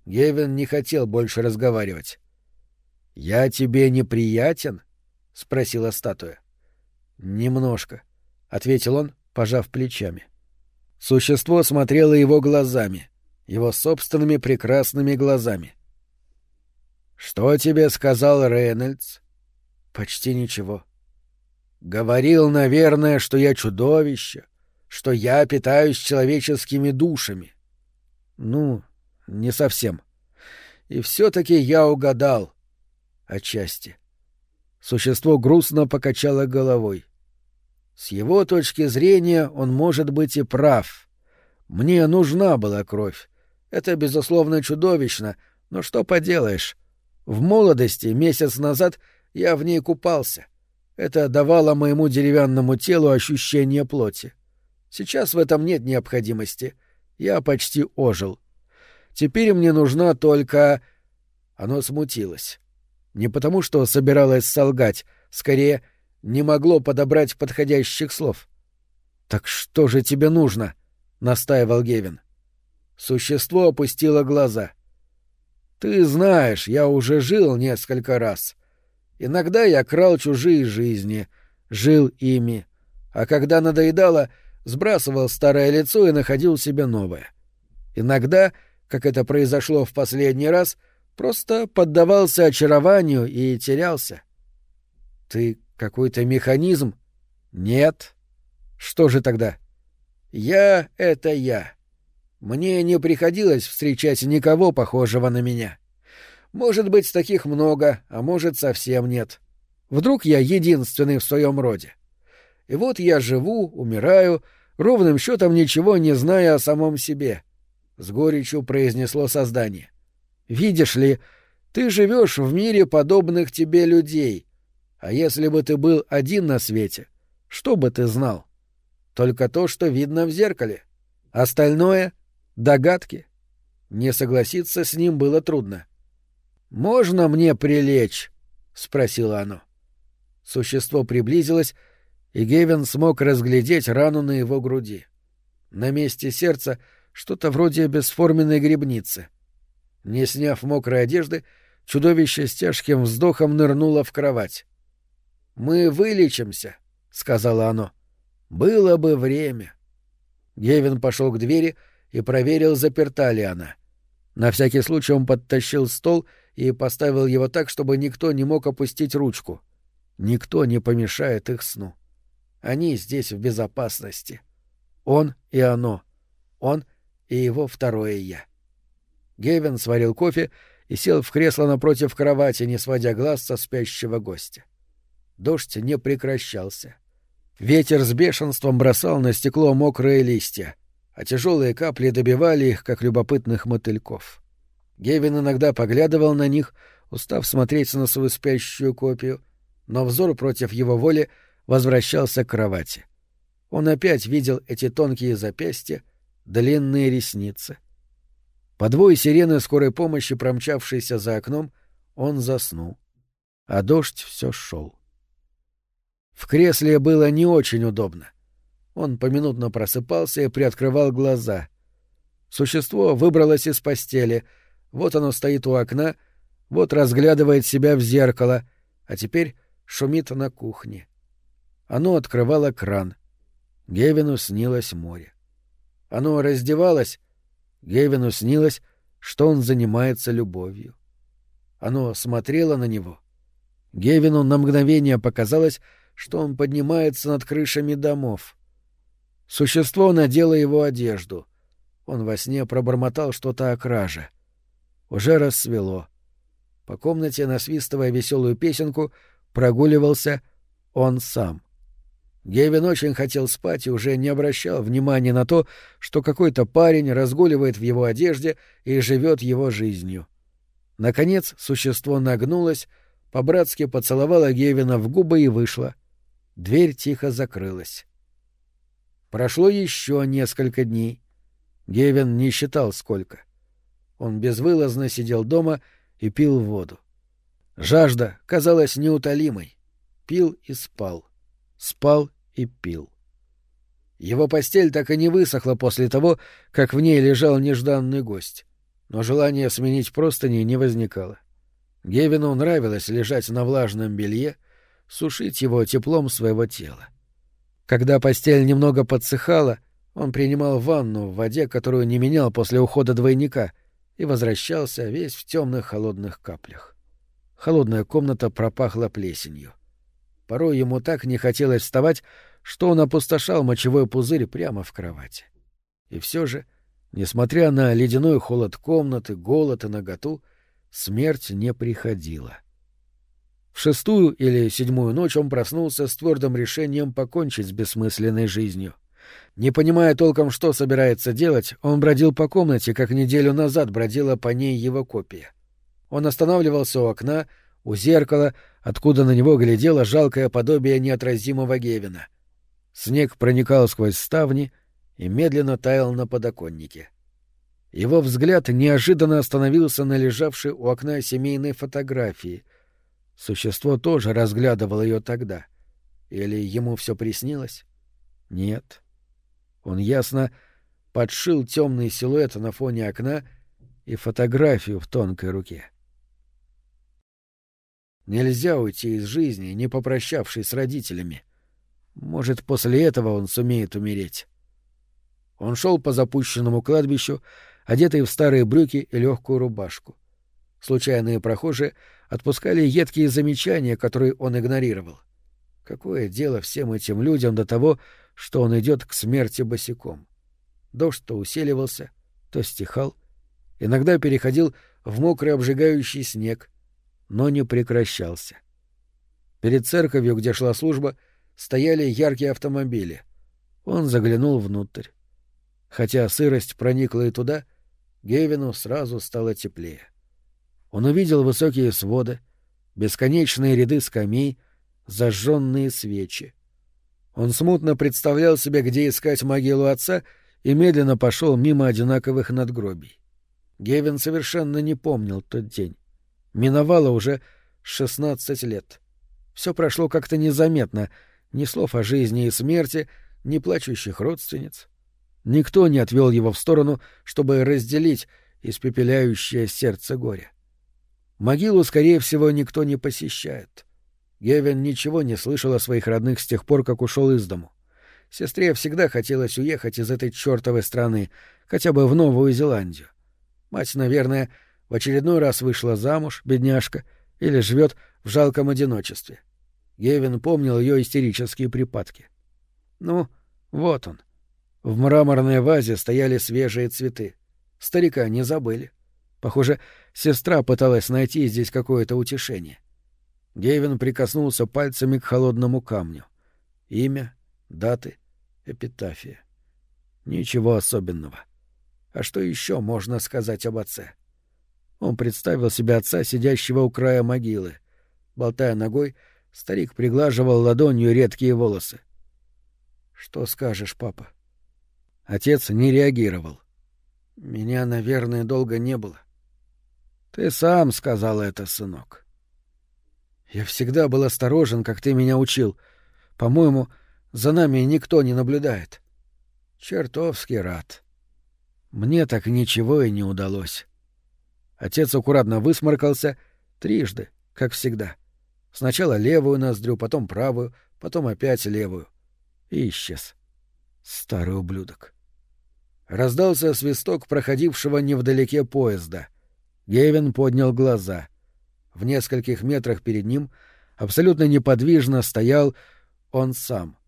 Гевин не хотел больше разговаривать. Я тебе неприятен? спросила статуя. Немножко, ответил он, пожав плечами. Существо смотрело его глазами, его собственными прекрасными глазами. Что тебе сказал Рейнольдс? Почти ничего. Говорил, наверное, что я чудовище, что я питаюсь человеческими душами. Ну, не совсем. И все-таки я угадал. Отчасти. Существо грустно покачало головой. С его точки зрения он может быть и прав. Мне нужна была кровь. Это, безусловно, чудовищно, но что поделаешь. В молодости, месяц назад, я в ней купался. Это давало моему деревянному телу ощущение плоти. Сейчас в этом нет необходимости. Я почти ожил. Теперь мне нужна только... Оно смутилось. Не потому, что собиралось солгать, скорее, не могло подобрать подходящих слов. «Так что же тебе нужно?» — настаивал Гевин. Существо опустило глаза. «Ты знаешь, я уже жил несколько раз. Иногда я крал чужие жизни, жил ими, а когда надоедало, сбрасывал старое лицо и находил себе новое. Иногда, как это произошло в последний раз, просто поддавался очарованию и терялся. Ты какой-то механизм? Нет. Что же тогда? Я — это я. Мне не приходилось встречать никого похожего на меня. Может быть, таких много, а может, совсем нет. Вдруг я единственный в своем роде. И вот я живу, умираю, ровным счетом ничего не зная о самом себе. С горечью произнесло создание. Видишь ли, ты живешь в мире подобных тебе людей. А если бы ты был один на свете, что бы ты знал? Только то, что видно в зеркале. Остальное — догадки. Не согласиться с ним было трудно. — «Можно мне прилечь?» — спросило оно. Существо приблизилось, и Гевин смог разглядеть рану на его груди. На месте сердца что-то вроде бесформенной грибницы. Не сняв мокрой одежды, чудовище с тяжким вздохом нырнуло в кровать. «Мы вылечимся», — сказала оно. «Было бы время». Гевин пошел к двери и проверил, заперта ли она. На всякий случай он подтащил стол — и поставил его так, чтобы никто не мог опустить ручку. Никто не помешает их сну. Они здесь в безопасности. Он и оно. Он и его второе «я». Гевин сварил кофе и сел в кресло напротив кровати, не сводя глаз со спящего гостя. Дождь не прекращался. Ветер с бешенством бросал на стекло мокрые листья, а тяжелые капли добивали их, как любопытных мотыльков. Гевин иногда поглядывал на них, устав смотреть на свою спящую копию, но взор против его воли возвращался к кровати. Он опять видел эти тонкие запястья, длинные ресницы. По двое сирены скорой помощи, промчавшейся за окном, он заснул. А дождь все шел. В кресле было не очень удобно. Он поминутно просыпался и приоткрывал глаза. Существо выбралось из постели. Вот оно стоит у окна, вот разглядывает себя в зеркало, а теперь шумит на кухне. Оно открывало кран. Гевину снилось море. Оно раздевалось. Гевину снилось, что он занимается любовью. Оно смотрело на него. Гевину на мгновение показалось, что он поднимается над крышами домов. Существо надело его одежду. Он во сне пробормотал что-то о краже. Уже рассвело. По комнате, насвистывая веселую песенку, прогуливался он сам. Гевин очень хотел спать и уже не обращал внимания на то, что какой-то парень разгуливает в его одежде и живет его жизнью. Наконец существо нагнулось, по-братски поцеловало Гевина в губы и вышло. Дверь тихо закрылась. Прошло еще несколько дней. Гевин не считал сколько. Он безвылазно сидел дома и пил воду. Жажда казалась неутолимой. Пил и спал. Спал и пил. Его постель так и не высохла после того, как в ней лежал нежданный гость. Но желание сменить простыни не возникало. Гевину нравилось лежать на влажном белье, сушить его теплом своего тела. Когда постель немного подсыхала, он принимал ванну в воде, которую не менял после ухода двойника, и возвращался весь в темных холодных каплях. Холодная комната пропахла плесенью. Порой ему так не хотелось вставать, что он опустошал мочевой пузырь прямо в кровати. И все же, несмотря на ледяной холод комнаты, голод и наготу, смерть не приходила. В шестую или седьмую ночь он проснулся с твердым решением покончить с бессмысленной жизнью. Не понимая толком, что собирается делать, он бродил по комнате, как неделю назад бродила по ней его копия. Он останавливался у окна, у зеркала, откуда на него глядело жалкое подобие неотразимого Гевина. Снег проникал сквозь ставни и медленно таял на подоконнике. Его взгляд неожиданно остановился на лежавшей у окна семейной фотографии. Существо тоже разглядывало ее тогда. Или ему все приснилось? Нет. Он ясно подшил темный силуэт на фоне окна и фотографию в тонкой руке. Нельзя уйти из жизни, не попрощавшись с родителями. Может, после этого он сумеет умереть. Он шел по запущенному кладбищу, одетый в старые брюки и легкую рубашку. Случайные прохожие отпускали едкие замечания, которые он игнорировал. Какое дело всем этим людям до того, что он идет к смерти босиком? Дождь то усиливался, то стихал, иногда переходил в мокрый обжигающий снег, но не прекращался. Перед церковью, где шла служба, стояли яркие автомобили. Он заглянул внутрь. Хотя сырость проникла и туда, Гевину сразу стало теплее. Он увидел высокие своды, бесконечные ряды скамей, зажженные свечи. Он смутно представлял себе, где искать могилу отца, и медленно пошел мимо одинаковых надгробий. Гевин совершенно не помнил тот день. Миновало уже шестнадцать лет. Все прошло как-то незаметно, ни слов о жизни и смерти, ни плачущих родственниц. Никто не отвел его в сторону, чтобы разделить испепеляющее сердце горя. Могилу, скорее всего, никто не посещает. Гевин ничего не слышал о своих родных с тех пор, как ушел из дому. Сестре всегда хотелось уехать из этой чертовой страны, хотя бы в Новую Зеландию. Мать, наверное, в очередной раз вышла замуж, бедняжка, или живет в жалком одиночестве. Гевин помнил ее истерические припадки. Ну, вот он. В мраморной вазе стояли свежие цветы. Старика не забыли. Похоже, сестра пыталась найти здесь какое-то утешение. Гевин прикоснулся пальцами к холодному камню. Имя, даты, эпитафия. Ничего особенного. А что еще можно сказать об отце? Он представил себе отца, сидящего у края могилы. Болтая ногой, старик приглаживал ладонью редкие волосы. «Что скажешь, папа?» Отец не реагировал. «Меня, наверное, долго не было». «Ты сам сказал это, сынок». «Я всегда был осторожен, как ты меня учил. По-моему, за нами никто не наблюдает». «Чертовски рад». Мне так ничего и не удалось. Отец аккуратно высморкался трижды, как всегда. Сначала левую ноздрю, потом правую, потом опять левую. И исчез. Старый ублюдок. Раздался свисток проходившего невдалеке поезда. Гевин поднял глаза. В нескольких метрах перед ним абсолютно неподвижно стоял он сам.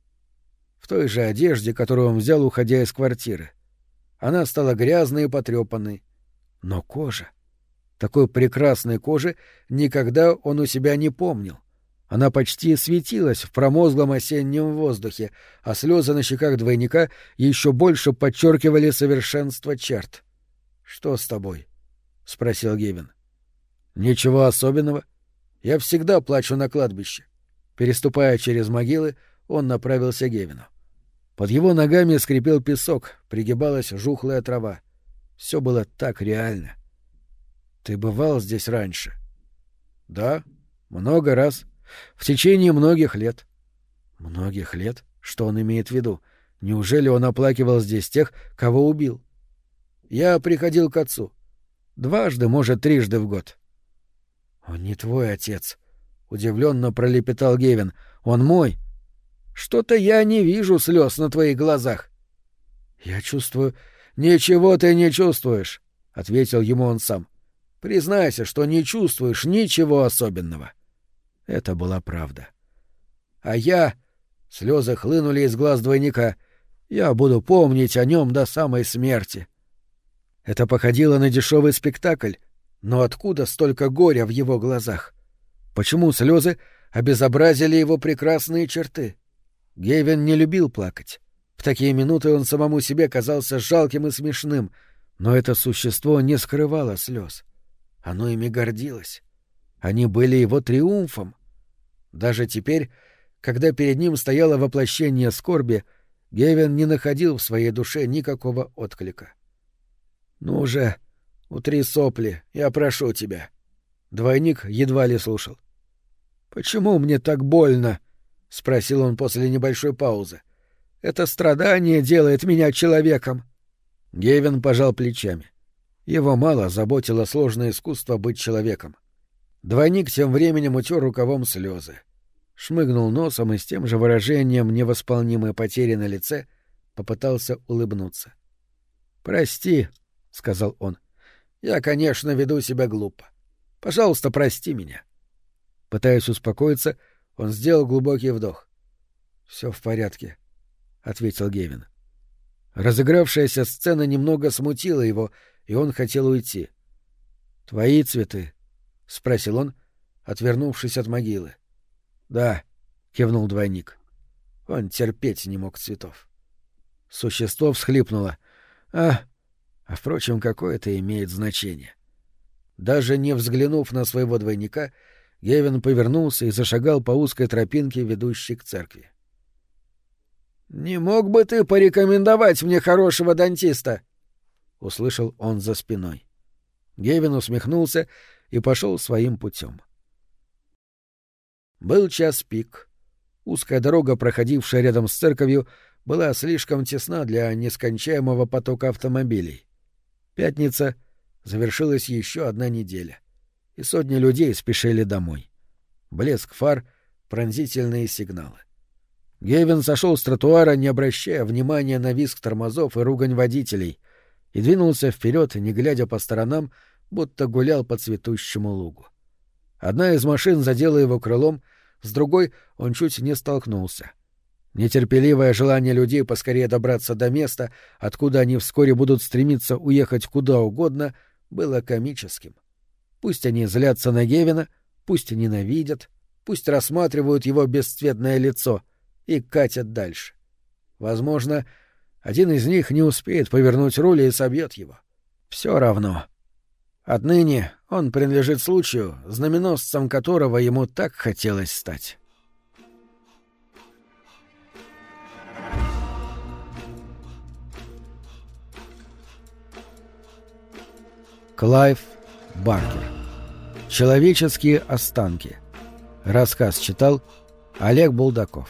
В той же одежде, которую он взял, уходя из квартиры. Она стала грязной и потрепанной. Но кожа... Такой прекрасной кожи никогда он у себя не помнил. Она почти светилась в промозглом осеннем воздухе, а слезы на щеках двойника еще больше подчеркивали совершенство черт. «Что с тобой?» — спросил Гевин. «Ничего особенного. Я всегда плачу на кладбище». Переступая через могилы, он направился к Гевину. Под его ногами скрипел песок, пригибалась жухлая трава. Все было так реально. «Ты бывал здесь раньше?» «Да, много раз», в течение многих лет. Многих лет? Что он имеет в виду? Неужели он оплакивал здесь тех, кого убил? Я приходил к отцу. Дважды, может, трижды в год. Он не твой отец, удивленно пролепетал Гевин. Он мой. Что-то я не вижу слез на твоих глазах. Я чувствую. Ничего ты не чувствуешь, ответил ему он сам. Признайся, что не чувствуешь ничего особенного. Это была правда. А я... Слезы хлынули из глаз двойника. Я буду помнить о нем до самой смерти. Это походило на дешевый спектакль, но откуда столько горя в его глазах? Почему слезы обезобразили его прекрасные черты? Гевин не любил плакать. В такие минуты он самому себе казался жалким и смешным, но это существо не скрывало слез. Оно ими гордилось. Они были его триумфом. Даже теперь, когда перед ним стояло воплощение скорби, Гевин не находил в своей душе никакого отклика. «Ну же, утри сопли, я прошу тебя». Двойник едва ли слушал. «Почему мне так больно?» — спросил он после небольшой паузы. «Это страдание делает меня человеком». Гевин пожал плечами. Его мало заботило сложное искусство быть человеком. Двойник тем временем утер рукавом слезы. Шмыгнул носом и с тем же выражением невосполнимой потери на лице попытался улыбнуться. «Прости», — сказал он. «Я, конечно, веду себя глупо. Пожалуйста, прости меня». Пытаясь успокоиться, он сделал глубокий вдох. «Все в порядке», — ответил Гевин. Разыгравшаяся сцена немного смутила его, и он хотел уйти. «Твои цветы?» — спросил он, отвернувшись от могилы. «Да», — кивнул двойник. Он терпеть не мог цветов. Существо всхлипнуло. «А, а впрочем, какое это имеет значение?» Даже не взглянув на своего двойника, Гевин повернулся и зашагал по узкой тропинке, ведущей к церкви. «Не мог бы ты порекомендовать мне хорошего дантиста?» — услышал он за спиной. Гевин усмехнулся и пошел своим путем. Был час пик. Узкая дорога, проходившая рядом с церковью, была слишком тесна для нескончаемого потока автомобилей. Пятница — завершилась еще одна неделя, и сотни людей спешили домой. Блеск фар, пронзительные сигналы. Гевин сошел с тротуара, не обращая внимания на визг тормозов и ругань водителей, и двинулся вперед, не глядя по сторонам, будто гулял по цветущему лугу. Одна из машин задела его крылом, с другой он чуть не столкнулся. Нетерпеливое желание людей поскорее добраться до места, откуда они вскоре будут стремиться уехать куда угодно, было комическим. Пусть они злятся на Гевина, пусть ненавидят, пусть рассматривают его бесцветное лицо и катят дальше. Возможно, один из них не успеет повернуть руль и собьет его. Все равно. Отныне он принадлежит случаю, знаменосцем которого ему так хотелось стать. Клайв Баркер. Человеческие останки. Рассказ читал Олег Булдаков.